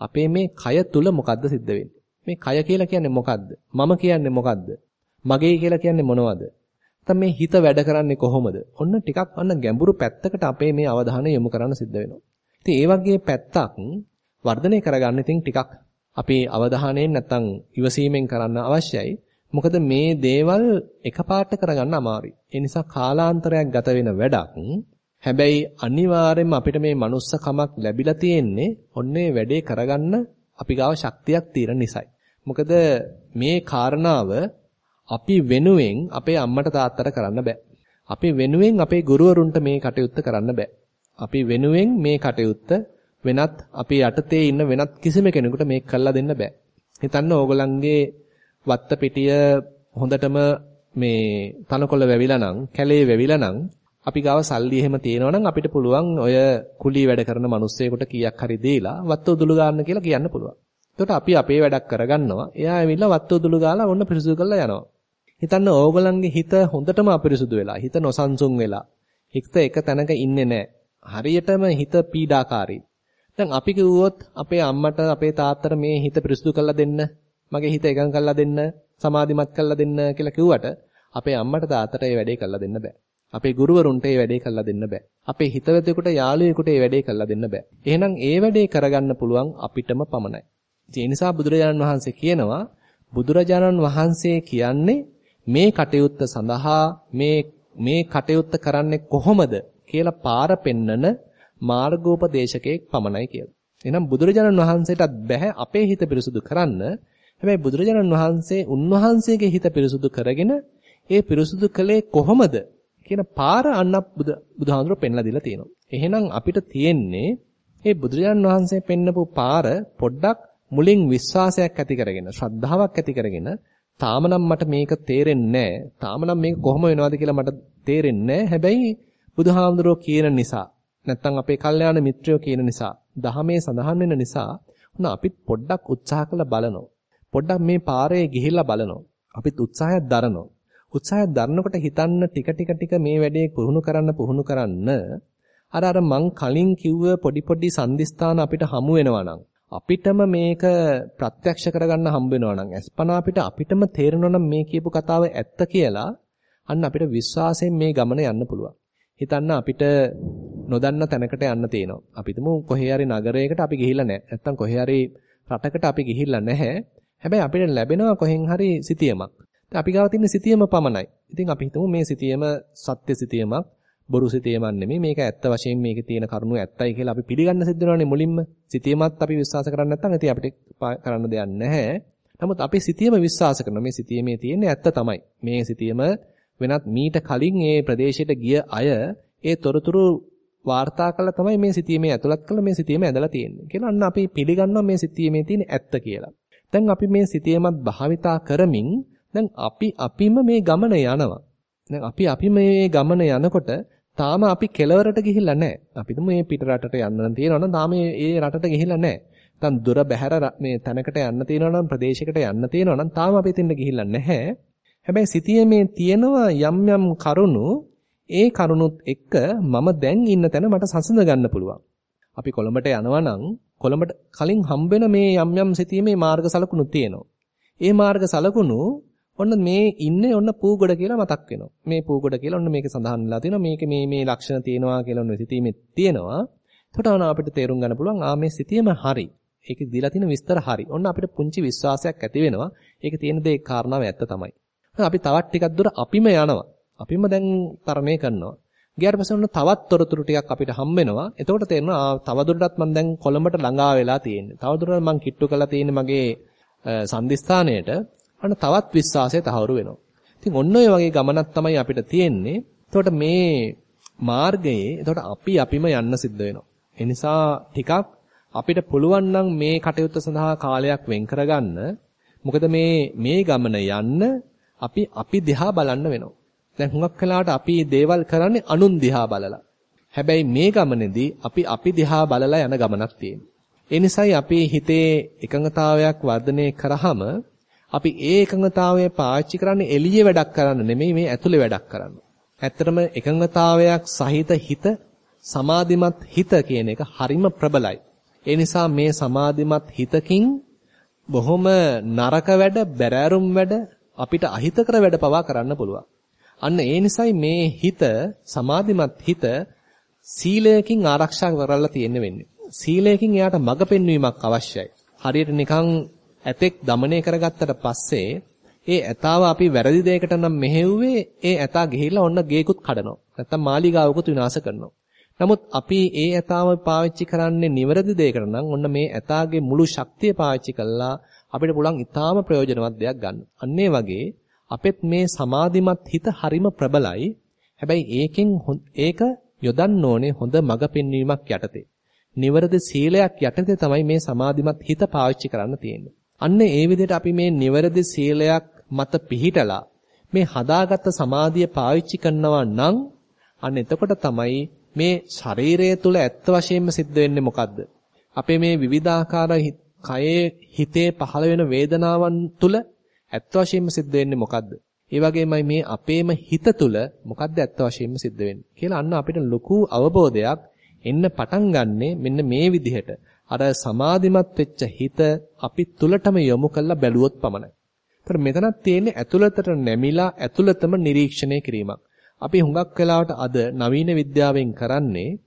අපේ මේ කය තුල මොකද්ද සිද්ධ වෙන්නේ? මේ කය කියලා කියන්නේ මොකද්ද? මම කියන්නේ මොකද්ද? මගේ කියලා කියන්නේ මොනවද? නැත්නම් මේ හිත වැඩ කරන්නේ කොහොමද? ඔන්න ටිකක් අන්න ගැඹුරු පැත්තකට අපේ මේ අවධානය යොමු කරන්න සිද්ධ වෙනවා. ඉතින් ඒ වගේ පැත්තක් වර්ධනය කරගන්න ඉතින් ටිකක් අපේ අවධානයෙන් නැත්නම් ඉවසීමෙන් කරන්න අවශ්‍යයි. මොකද මේ දේවල් එකපාරට කරගන්න අමාරුයි. ඒ නිසා කාලාන්තරයක් ගත වෙන වැඩක් හැබැයි අනිවාර්යයෙන්ම අපිට මේ manussකමක් ලැබිලා තියෙන්නේ ඔන්නේ වැඩේ කරගන්න අපි ගාව ශක්තියක් තියෙන නිසායි. මොකද මේ කාරණාව අපි වෙනුවෙන් අපේ අම්මට තාත්තට කරන්න බෑ. අපි වෙනුවෙන් අපේ ගුරුවරුන්ට මේ කටයුත්ත කරන්න බෑ. අපි වෙනුවෙන් මේ කටයුත්ත වෙනත් අපි යටතේ ඉන්න වෙනත් කිසිම කෙනෙකුට මේක කරලා දෙන්න බෑ. හිතන්න ඕගොල්ලන්ගේ වත්ත පිටිය හොඳටම මේ තනකොළ වැවිලා නම්, කැලේ වැවිලා නම් අපි ගාව සල්ලි එහෙම තියෙනවා නම් අපිට පුළුවන් ඔය කුලී වැඩ කරන මිනිස්සෙකුට කීයක් හරි දීලා වත්ත උදුළු ගන්න කියලා කියන්න පුළුවන්. එතකොට අපි අපේ වැඩක් කරගන්නවා. එයා ඇවිල්ලා වත්ත උදුළු ගාලා ඔන්න පිරිසුදු කරලා යනවා. හිතන්න ඕගොල්ලන්ගේ හිත හොඳටම අපිරිසුදු වෙලා, හිත නොසන්සුන් වෙලා, හිත එක තැනක ඉන්නේ නැහැ. හරියටම හිත පීඩාකාරී. දැන් අපි කිව්වොත් අපේ අම්මට අපේ තාත්තට මේ හිත පිරිසුදු කරලා දෙන්න, මගේ හිත එකඟ කරලා දෙන්න, සමාධිමත් කරලා දෙන්න කියලා කිව්වට අපේ අම්මට තාත්තට ඒ වැඩේ කරලා දෙන්න බෑ. අපේ ගුරුවරුන්ට ඒ වැඩේ කරලා දෙන්න බෑ. අපේ හිතවතෙකුට යාළුවෙකුට ඒ වැඩේ කරලා දෙන්න බෑ. එහෙනම් ඒ වැඩේ කරගන්න පුළුවන් අපිටම පමණයි. ඒ නිසා බුදුරජාණන් වහන්සේ කියනවා බුදුරජාණන් වහන්සේ කියන්නේ මේ කටයුත්ත සඳහා මේ මේ කටයුත්ත කරන්නේ කොහොමද කියලා පාර පෙන්නන මාර්ගෝපදේශකයෙක් පමණයි කියලා. එහෙනම් බුදුරජාණන් වහන්සේටත් බෑ අපේ හිත පිරිසුදු කරන්න. හැබැයි බුදුරජාණන් වහන්සේ උන්වහන්සේගේ හිත පිරිසුදු කරගෙන ඒ පිරිසුදු කළේ කොහොමද කියන පාර අන්න බුදුහාඳුර පෙන්ලා දීලා තියෙනවා. එහෙනම් අපිට තියෙන්නේ ඒ බුදුරජාන් වහන්සේ පෙන්නපු පාර පොඩ්ඩක් මුලින් විශ්වාසයක් ඇති කරගෙන ශ්‍රද්ධාවක් ඇති කරගෙන තාම නම් මට මේක තේරෙන්නේ නැහැ. තාම නම් මේක කොහොම වෙනවද කියලා මට තේරෙන්නේ නැහැ. හැබැයි බුදුහාමුදුරුවෝ කියන නිසා නැත්තම් අපේ කල්යාණ මිත්‍රයෝ කියන නිසා දහමේ සඳහන් වෙන නිසා උන අපිත් පොඩ්ඩක් උත්සාහ කරලා බලනවා. පොඩ්ඩක් මේ පාරේ ගිහිල්ලා බලනවා. අපිත් උත්සාහයක් දරනවා. උත්සාහයක් දරනකොට හිතන්න ටික ටික ටික මේ වැඩේ පුහුණු කරන්න පුහුණු කරන්න අර අර මං කලින් කිව්ව පොඩි පොඩි සංදිස්ථාන අපිට හමු වෙනවා නම් අපිටම මේක ප්‍රත්‍යක්ෂ කරගන්න හම්බ වෙනවා නම් අස්පනා අපිට අපිටම තේරෙනවා නම් මේ කියපු කතාව ඇත්ත කියලා අන්න අපිට විශ්වාසයෙන් මේ ගමන යන්න පුළුවන්. හිතන්න අපිට නොදන්න තැනකට යන්න තියෙනවා. අපි තුමු කොහේ හරි නගරයකට අපි ගිහිල්ලා නැහැ. නැත්තම් කොහේ හරි රටකට අපි ගිහිල්ලා නැහැ. හැබැයි අපිට ලැබෙනවා කොහෙන් හරි සිතියමක්. අපි ගාව තියෙන සිතියම පමණයි. ඉතින් අපි හිතමු මේ සිතියම සත්‍ය සිතියමක්. බොරු සිතේමක් නෙමෙයි මේක ඇත්ත වශයෙන් මේකේ තියෙන කරුණු ඇත්තයි කියලා අපි පිළිගන්න සිද්ධ වෙනවානේ මුලින්ම සිතේමත් අපි විශ්වාස කරන්නේ නැත්නම් ඉතින් අපිට කරන්න දෙයක් නැහැ. නමුත් අපි සිතියම විශ්වාස කරනවා මේ සිතියමේ තියෙන ඇත්ත තමයි. මේ සිතියම වෙනත් මීට කලින් ඒ ප්‍රදේශයට ගිය අය ඒ තොරතුරු වාර්තා කළා තමයි මේ සිතියමේ ඇතුළත් කළ මේ සිතියම ඇදලා තියෙන්නේ. කියලා අන්න අපි පිළිගන්නවා මේ සිතියමේ තියෙන ඇත්ත කියලා. දැන් අපි මේ සිතියමත් භාවිතා කරමින් දැන් අපි අපිම මේ ගමන යනවා. දැන් අපි අපි මේ ගමන යනකොට තාම අපි කෙලවරට ගිහිල්ලා නැහැ. අපි තුමු මේ පිට රටට යන්න නම් තියෙනවා නම් තාම මේ රටට ගිහිල්ලා නැහැ. නැත්නම් දුර බැහැර මේ තැනකට යන්න තියෙනවා නම් ප්‍රදේශයකට යන්න තියෙනවා නම් තාම අපි එතෙන්ට ගිහිල්ලා නැහැ. හැබැයි සිටියේ මේ තියෙනවා යම් යම් කරුණු ඒ කරුණුත් එක්ක මම දැන් ඉන්න තැන මට සසඳ ගන්න පුළුවන්. අපි කොළඹට යනවා නම් කොළඹට කලින් හම්බෙන මේ යම් යම් සිටීමේ මාර්ග සලකුණු තියෙනවා. ඒ මාර්ග සලකුණු ඔන්න මේ ඉන්නේ ඔන්න පූගොඩ කියලා මතක් වෙනවා. මේ පූගොඩ කියලා ඔන්න මේක සඳහන් වෙලා තියෙනවා. මේක මේ මේ ලක්ෂණ තියෙනවා කියලා ඔන්න සිතීමේ තියෙනවා. එතකොට අපිට තේරුම් ගන්න පුළුවන් ආ මේ සිතීම හරි. ඒකේ දීලා තියෙන විස්තර හරි. ඔන්න අපිට පුංචි විශ්වාසයක් ඇති වෙනවා. ඒකේ තියෙන දේ කාරණාව ඇත්ත තමයි. අපි තවත් ටිකක් දුර අපිම යනවා. අපිම දැන් තරණය කරනවා. ගියාට පස්සේ ඔන්න තවත් තොරතුරු ටිකක් අපිට හම් වෙනවා. එතකොට තේරෙනවා ආ තවදුරටත් මම දැන් කොළඹට ළඟා වෙලා තියෙන්නේ. තවදුරටත් මම කිට්ටු කරලා තියෙන්නේ මගේ සම්දිස්ථානයේට. අන්න තවත් විශ්වාසය තහවුරු වෙනවා. ඉතින් ඔන්න ඔය වගේ ගමනක් තමයි අපිට තියෙන්නේ. එතකොට මේ මාර්ගයේ එතකොට අපි අපිම යන්න සිද්ධ වෙනවා. ඒ නිසා ටිකක් අපිට පුළුවන් නම් මේ කටයුත්ත සඳහා කාලයක් වෙන් කරගන්න. මොකද මේ මේ ගමන යන්න අපි අපි දිහා බලන්න වෙනවා. දැන් හුඟක් වෙලාවට අපි දේවල් කරන්නේ අනුන් දිහා බලලා. හැබැයි මේ ගමනේදී අපි අපි දිහා බලලා යන ගමනක් තියෙනවා. ඒ නිසායි අපේ හිතේ එකඟතාවයක් වර්ධනය කරාම අපි ඒ එකඟතාවය පාවිච්චි කරන්නේ එළියේ වැඩක් කරන්න නෙමෙයි මේ ඇතුලේ වැඩක් කරන්න. ඇත්තටම එකඟතාවයක් සහිත හිත සමාධිමත් හිත කියන එක හරිම ප්‍රබලයි. ඒ නිසා මේ සමාධිමත් හිතකින් බොහොම නරක වැඩ, බැරෑරුම් වැඩ, අපිට අහිතකර වැඩ පවා කරන්න පුළුවන්. අන්න ඒ නිසයි මේ හිත සමාධිමත් හිත සීලයකින් ආරක්ෂා කරලා තියෙන්න වෙන්නේ. සීලයකින් එයාට මඟ පෙන්වීමක් අවශ්‍යයි. හරියට නිකන් ඇතෙක් দমনය කරගත්තට පස්සේ ඒ ඇතාව අපි වැරදි දෙයකට නම් මෙහෙව්වේ ඒ ඇතා ගිහිල්ලා ඔන්න ගේකුත් කඩනවා. නැත්තම් මාලිගාවකුත් විනාශ කරනවා. නමුත් අපි ඒ ඇතාව පාවිච්චි කරන්නේ නිවැරදි දෙයකට නම් ඔන්න මේ ඇතාගේ මුළු ශක්තිය පාවිච්චි කළා අපිට පුළුවන් ඊටාම ප්‍රයෝජනවත් දෙයක් ගන්න. අන්න වගේ අපෙත් මේ සමාධිමත් හිත හරිම ප්‍රබලයි. හැබැයි ඒකෙන් ඒක යොදන්න ඕනේ හොඳ මඟ පෙන්වීමක් යටතේ. නිවැරදි සීලයක් යටතේ තමයි මේ සමාධිමත් හිත පාවිච්චි කරන්න තියෙන්නේ. අන්න ඒ විදිහට අපි මේ නිවැරදි සීලයක් මත පිහිටලා මේ හදාගත්ත සමාධිය පාවිච්චි කරනවා නම් අන්න එතකොට තමයි මේ ශරීරය තුල ඇත්ත වශයෙන්ම සිද්ධ වෙන්නේ මොකද්ද? අපේ මේ විවිධාකාර කයේ හිතේ පහළ වෙන වේදනාවන් තුල ඇත්ත වශයෙන්ම සිද්ධ වෙන්නේ මොකද්ද? ඒ වගේමයි මේ අපේම හිත තුල මොකද්ද ඇත්ත වශයෙන්ම සිද්ධ වෙන්නේ කියලා අන්න අපිට ලොකු අවබෝධයක් එන්න පටන් ගන්නෙ මෙන්න මේ විදිහට. අර සමාධිමත් වෙච්ච හිත අපි තුලටම යොමු කරලා බැලුවොත් පමණයි. ඒතර මෙතනක් තියෙන්නේ ඇතුළතට නැමිලා ඇතුළතම නිරීක්ෂණය කිරීමක්. අපි හුඟක් වෙලාවට අද නවීන විද්‍යාවෙන් කරන්නේ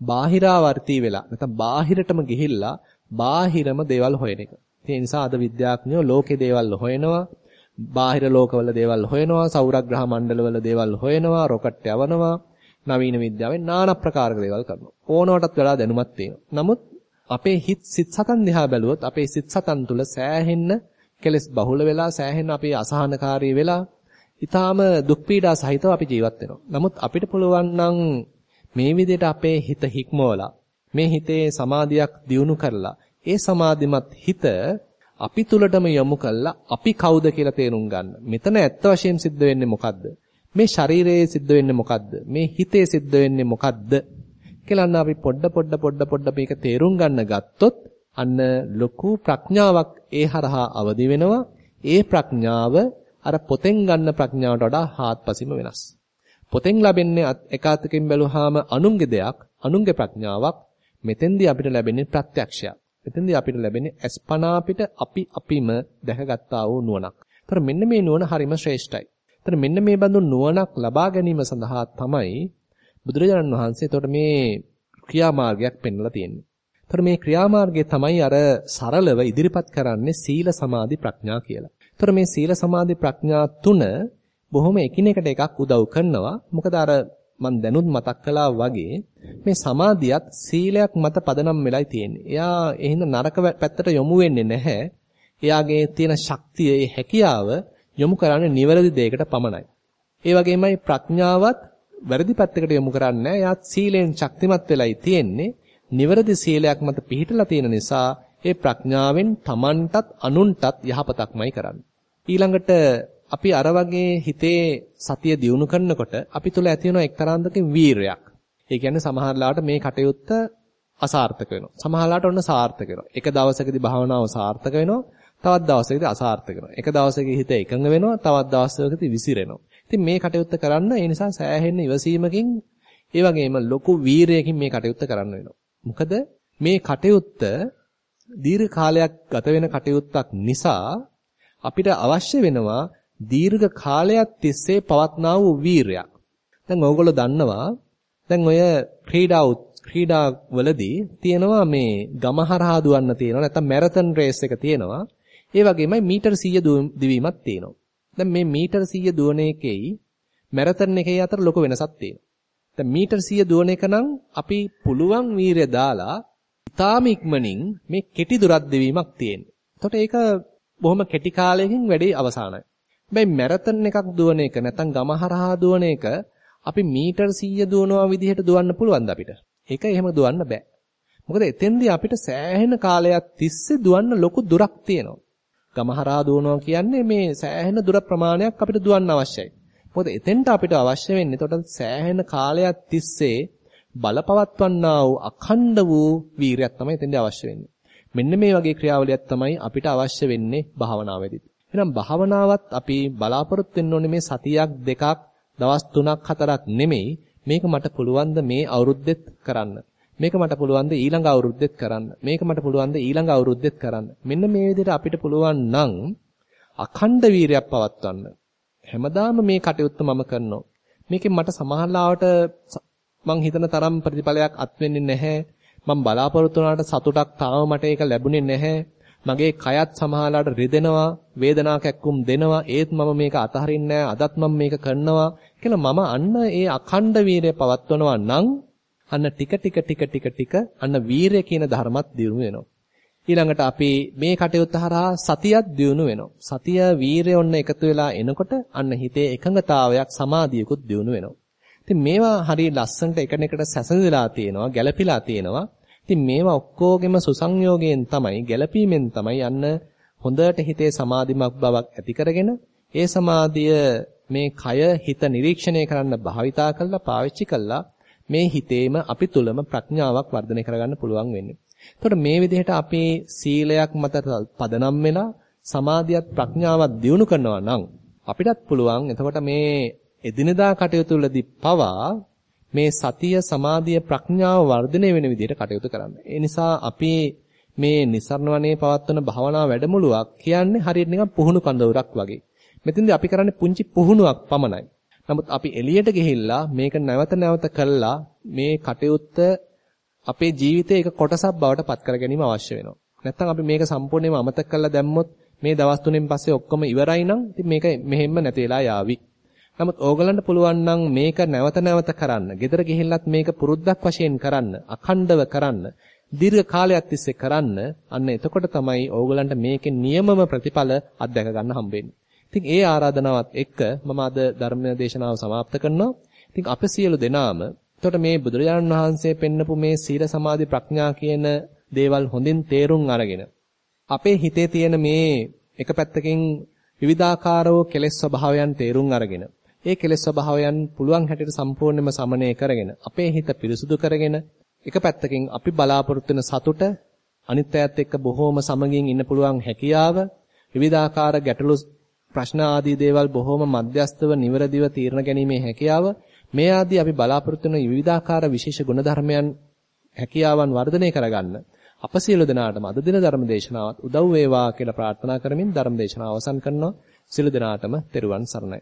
බාහිරාවර්ති වෙලා නැත්නම් බාහිරටම ගිහිල්ලා බාහිරම දේවල් හොයන එක. ඒ නිසා අද විද්‍යාඥයෝ ලෝකේ දේවල් හොයනවා, බාහිර ලෝකවල දේවල් හොයනවා, සෞරග්‍රහ මණ්ඩලවල දේවල් හොයනවා, රොකට් යවනවා, නවීන විද්‍යාවෙන් নানা ප්‍රකාරක දේවල් කරනවා. ඕනවටත් වඩා දැනුමක් තියෙනවා. නමුත් අපේ හිත සිත් සතන් දිහා බැලුවොත් අපේ සිත් සතන් තුල සෑහෙන්න කෙලස් බහුල වෙලා සෑහෙන්න අපේ අසහනකාරී වෙලා ඊටාම දුක් පීඩා සහිතව අපි ජීවත් වෙනවා. නමුත් අපිට පුළුවන් නම් මේ විදිහට අපේ හිත හික්මවලා මේ හිතේ සමාධියක් දියුණු කරලා ඒ සමාධිමත් හිත අපි තුලටම යොමු කළා අපි කවුද කියලා තේරුම් ගන්න. මෙතන ඇත්ත වශයෙන් සිද්ධ වෙන්නේ මොකද්ද? මේ ශරීරයේ සිද්ධ වෙන්නේ මොකද්ද? මේ හිතේ සිද්ධ වෙන්නේ මොකද්ද? කියලා අන්න අපි පොඩ පොඩ පොඩ පොඩ මේක තේරුම් ගන්න ගත්තොත් අන්න ලොකු ප්‍රඥාවක් ඒ හරහා අවදි වෙනවා. ඒ ප්‍රඥාව අර පොතෙන් ගන්න ප්‍රඥාවට වඩා හාත්පසින්ම වෙනස්. පොතෙන් ලැබෙන්නේ එකාතකින් බැලුවාම අනුන්ගේ දෙයක්, අනුන්ගේ ප්‍රඥාවක්. මෙතෙන්දී අපිට ලැබෙන්නේ ප්‍රත්‍යක්ෂයක්. මෙතෙන්දී අපිට ලැබෙන්නේ අස්පනා අපිට අපි අපිම දැකගත්තා වූ නුවණක්. ඒතර මෙන්න මේ නුවණ හරිම ශ්‍රේෂ්ඨයි. ඒතර මෙන්න මේ බඳු නුවණක් ලබා ගැනීම සඳහා තමයි බුදුරජාණන් වහන්සේ එතකොට මේ ක්‍රියාමාර්ගයක් පෙන්වලා තියෙන්නේ. ඒතර මේ ක්‍රියාමාර්ගය තමයි අර සරලව ඉදිරිපත් කරන්නේ සීල සමාධි ප්‍රඥා කියලා. ඒතර මේ සීල සමාධි ප්‍රඥා තුන බොහොම එකිනෙකට එකක් උදව් කරනවා. මොකද අර මම දැනුත් මතක් කළා වගේ මේ සමාධියත් සීලයක් මත පදනම් වෙලයි තියෙන්නේ. එයා එහෙනම් නරක පැත්තට යොමු වෙන්නේ නැහැ. එයාගේ තියෙන ශක්තිය, ඒ හැකියාව යොමු කරන්නේ නිවැරදි දෙයකට පමණයි. ඒ වගේමයි ප්‍රඥාවත් වැරදි පැත්තකට යොමු කරන්නේ නැහැ. එයාත් සීලෙන් ශක්තිමත් වෙලයි තියෙන්නේ. නිවැරදි සීලයක් මත පිහිටලා තියෙන නිසා ඒ ප්‍රඥාවෙන් Tamanටත් අනුන්ටත් යහපතක්මයි කරන්නේ. ඊළඟට අපි අර වගේ හිතේ සතිය දියුණු කරනකොට අපි තුල ඇති වෙන එක්තරාන්දකින් වීරයක්. ඒ කියන්නේ සමහරලාට මේ කටයුත්ත අසාර්ථක වෙනවා. සමහරලාට ඔන්න සාර්ථක වෙනවා. එක දවසකදී භාවනාව සාර්ථක වෙනවා. තවත් දවසකදී අසාර්ථක වෙනවා. එක දවසකදී හිත එකඟ වෙනවා. තවත් දවසකදී විසිරෙනවා. ඉතින් මේ කටයුත්ත කරන්න ඒ නිසා සෑහෙන්න ඉවසීමකින් ඒ වගේම ලොකු වීරයකින් මේ කටයුත්ත කරන්න වෙනවා. මොකද මේ කටයුත්ත දීර්ඝ කාලයක් ගත වෙන කටයුත්තක් නිසා අපිට අවශ්‍ය වෙනවා දීර්ඝ කාලයක් තිස්සේ පවත්නා වූ වීරයක්. දැන් ඕගොල්ලෝ දන්නවා දැන් ඔය ක්‍රීඩා ක්‍රීඩා වලදී තියෙනවා මේ ගම හරහා දුවන්න තියෙනවා නැත්නම් මැරතන් රේස් එක තියෙනවා. ඒ වගේමයි මීටර් 100 දිවීමක් තියෙනවා. දැන් මේ මීටර් 100 දුවන එකේයි මැරතන් එකේ අතර ලොකු වෙනසක් තියෙනවා. දැන් මීටර් 100 දුවන එක නම් අපි පුළුවන් වීරය දාලා ඉතාම ඉක්මනින් මේ කෙටි දුරක් දෙවීමක් තියෙනවා. එතකොට ඒක බොහොම කෙටි කාලයකින් වැඩේ අවසానයි. හැබැයි මැරතන් එකක් දුවන එක නැත්නම් ගම හරහා දුවන එක අපි මීටර් 100 දුවනවා විදිහට දුවන්න පුළුවන්ද අපිට? ඒක එහෙම දුවන්න බෑ. මොකද එතෙන්දී අපිට සෑහෙන කාලයක් තිස්සේ දුවන්න ලොකු දුරක් තියෙනවා. ගම හරහා දුවනවා කියන්නේ මේ සෑහෙන දුර ප්‍රමාණයක් අපිට දුවන්න අවශ්‍යයි. මොකද එතෙන්ට අපිට අවශ්‍ය වෙන්නේ එතකොට සෑහෙන කාලයක් තිස්සේ බලපවත්වන්නා වූ අඛණ්ඩ වූ වීරයක් තමයි එතෙන්දී අවශ්‍ය වෙන්නේ. මෙන්න මේ වගේ ක්‍රියාවලියක් තමයි අපිට අවශ්‍ය වෙන්නේ භාවනාවේදී. එහෙනම් භාවනාවත් අපි බලාපොරොත්තු වෙන්න ඕනේ මේ සතියක් දෙකක් දවස් 3ක් 4ක් නෙමෙයි මේක මට පුළුවන් මේ අවුරුද්දෙත් කරන්න. මේක මට පුළුවන් ඊළඟ අවුරුද්දෙත් කරන්න. මේක මට පුළුවන් ඊළඟ අවුරුද්දෙත් කරන්න. මෙන්න මේ විදිහට අපිට පුළුවන් නම් අඛණ්ඩ වීරයක් පවත්වන්න. හැමදාම මේ කටයුත්ත මම කරනවා. මේකෙන් මට සමහරලාවට මං හිතන තරම් ප්‍රතිඵලයක් අත් වෙන්නේ නැහැ. මම බලාපොරොත්තු වුණාට සතුටක් තාම මට ඒක ලැබුණේ නැහැ. මගේ කයත් සමහරලාට රිදෙනවා, වේදනා කැක්කුම් දෙනවා. ඒත් මම මේක අතහරින්නේ අදත් මම මේක කරනවා කියලා මම අන්න ඒ අඛණ්ඩ වීරය පවත්වනවා නම් අන්න ටික ටික ටික ටික ටික අන්න වීරය කියන ධර්මත් දියුණු වෙනවා. ඊළඟට අපි මේ කටයුත්ත හරහා සතියක් දියුණු වෙනවා. සතිය වීරය ඔන්න එකතු වෙලා එනකොට අන්න හිතේ එකඟතාවයක් සමාධියකුත් දියුණු වෙනවා. ඉතින් මේවා හරිය ලස්සනට එකිනෙකට සැසඳලා තියෙනවා, ගැළපීලා තියෙනවා. ඉතින් මේවා ඔක්කොගෙම සුසංයෝගයෙන් තමයි ගැළපීමෙන් තමයි යන්න හොඳට හිතේ සමාධිමත් බවක් ඇති කරගෙන ඒ සමාධිය මේ කය හිත නිරීක්ෂණය කරන්න භාවිතා කරලා පාවිච්චි කළා මේ හිතේම අපි තුලම ප්‍රඥාවක් වර්ධනය කරගන්න පුළුවන් වෙන්නේ. එතකොට මේ විදිහට අපේ සීලයක් මත පදනම් වෙලා සමාධියත් ප්‍රඥාවත් දියුණු කරනවා නම් අපිටත් පුළුවන් එතකොට මේ එදිනදා කටයුතු වලදී පවා මේ සතිය සමාධිය ප්‍රඥාව වර්ධනය වෙන විදිහට කටයුතු කරන්න. ඒ නිසා අපි මේ නිසරණ වනේ පවත්වන භාවනා වැඩමුළුවක් කියන්නේ හරියට නිකන් පුහුණු කඳවුරක් වගේ. මෙතෙන්දී අපි කරන්නේ පුංචි පුහුණුවක් පමණයි. නමුත් අපි එළියට ගිහිල්ලා මේක නැවත නැවත කළා මේ කටයුත්ත අපේ ජීවිතයේ එක කොටසක් බවට පත් කර ගැනීම අවශ්‍ය වෙනවා. නැත්තම් අපි මේක සම්පූර්ණයෙන්ම අමතක කරලා දැම්මොත් මේ දවස් තුනෙන් පස්සේ ඔක්කොම ඉවරයි නම් ඉතින් මේක මෙහෙම්ම නැති වෙලා යාවි. නමුත් ඕගලන්ට පුළුවන් නම් මේක නැවත නැවත කරන්න. ගෙදර ගිහිල්ලත් මේක පුරුද්දක් වශයෙන් කරන්න. අඛණ්ඩව කරන්න. දීර්ඝ කාලයක් තිස්සේ කරන්න. අන්න එතකොට තමයි ඕගලන්ට මේකේ නියමම ප්‍රතිඵල අත්දැක ගන්න හම්බෙන්නේ. ඉතින් ඒ ආරාධනාවත් එක්ක මම අද ධර්ම දේශනාව સમાપ્ત කරනවා. ඉතින් අප සියලු දෙනාම එතකොට මේ බුදුරජාණන් වහන්සේ පෙන්නපු මේ සීල සමාධි ප්‍රඥා කියන දේවල් හොඳින් තේරුම් අරගෙන අපේ හිතේ තියෙන මේ එක පැත්තකින් විවිධාකාරව කෙලෙස් ස්වභාවයන් තේරුම් අරගෙන ඒ කෙලෙස් ස්වභාවයන් පුළුවන් හැටියට සම්පූර්ණයෙන්ම සමනය කරගෙන අපේ හිත පිරිසුදු කරගෙන එක පැත්තකින් අපි බලාපොරොත්තු වෙන සතුට අනිත් අයත් එක්ක බොහෝම සමගින් ඉන්න පුළුවන් හැකියාව විවිධාකාර ගැටලු ප්‍රශ්න ආදී දේවල් බොහෝම මධ්‍යස්තව නිවරදිව තීරණ ගැනීමේ හැකියාව. මේ ආදී අපි බලාපොරොත්තු වෙන විවිධාකාර විශේෂ ගුණධර්මයන් හැකියාවන් වර්ධනය කරගන්න. අප සියලු දෙනාටම අද දින ධර්ම දේශනාවත් උදව් වේවා කියලා ප්‍රාර්ථනා කරමින් ධර්ම දේශනාව අවසන් කරනවා. සියලු දෙනාටම තෙරුවන් සරණයි.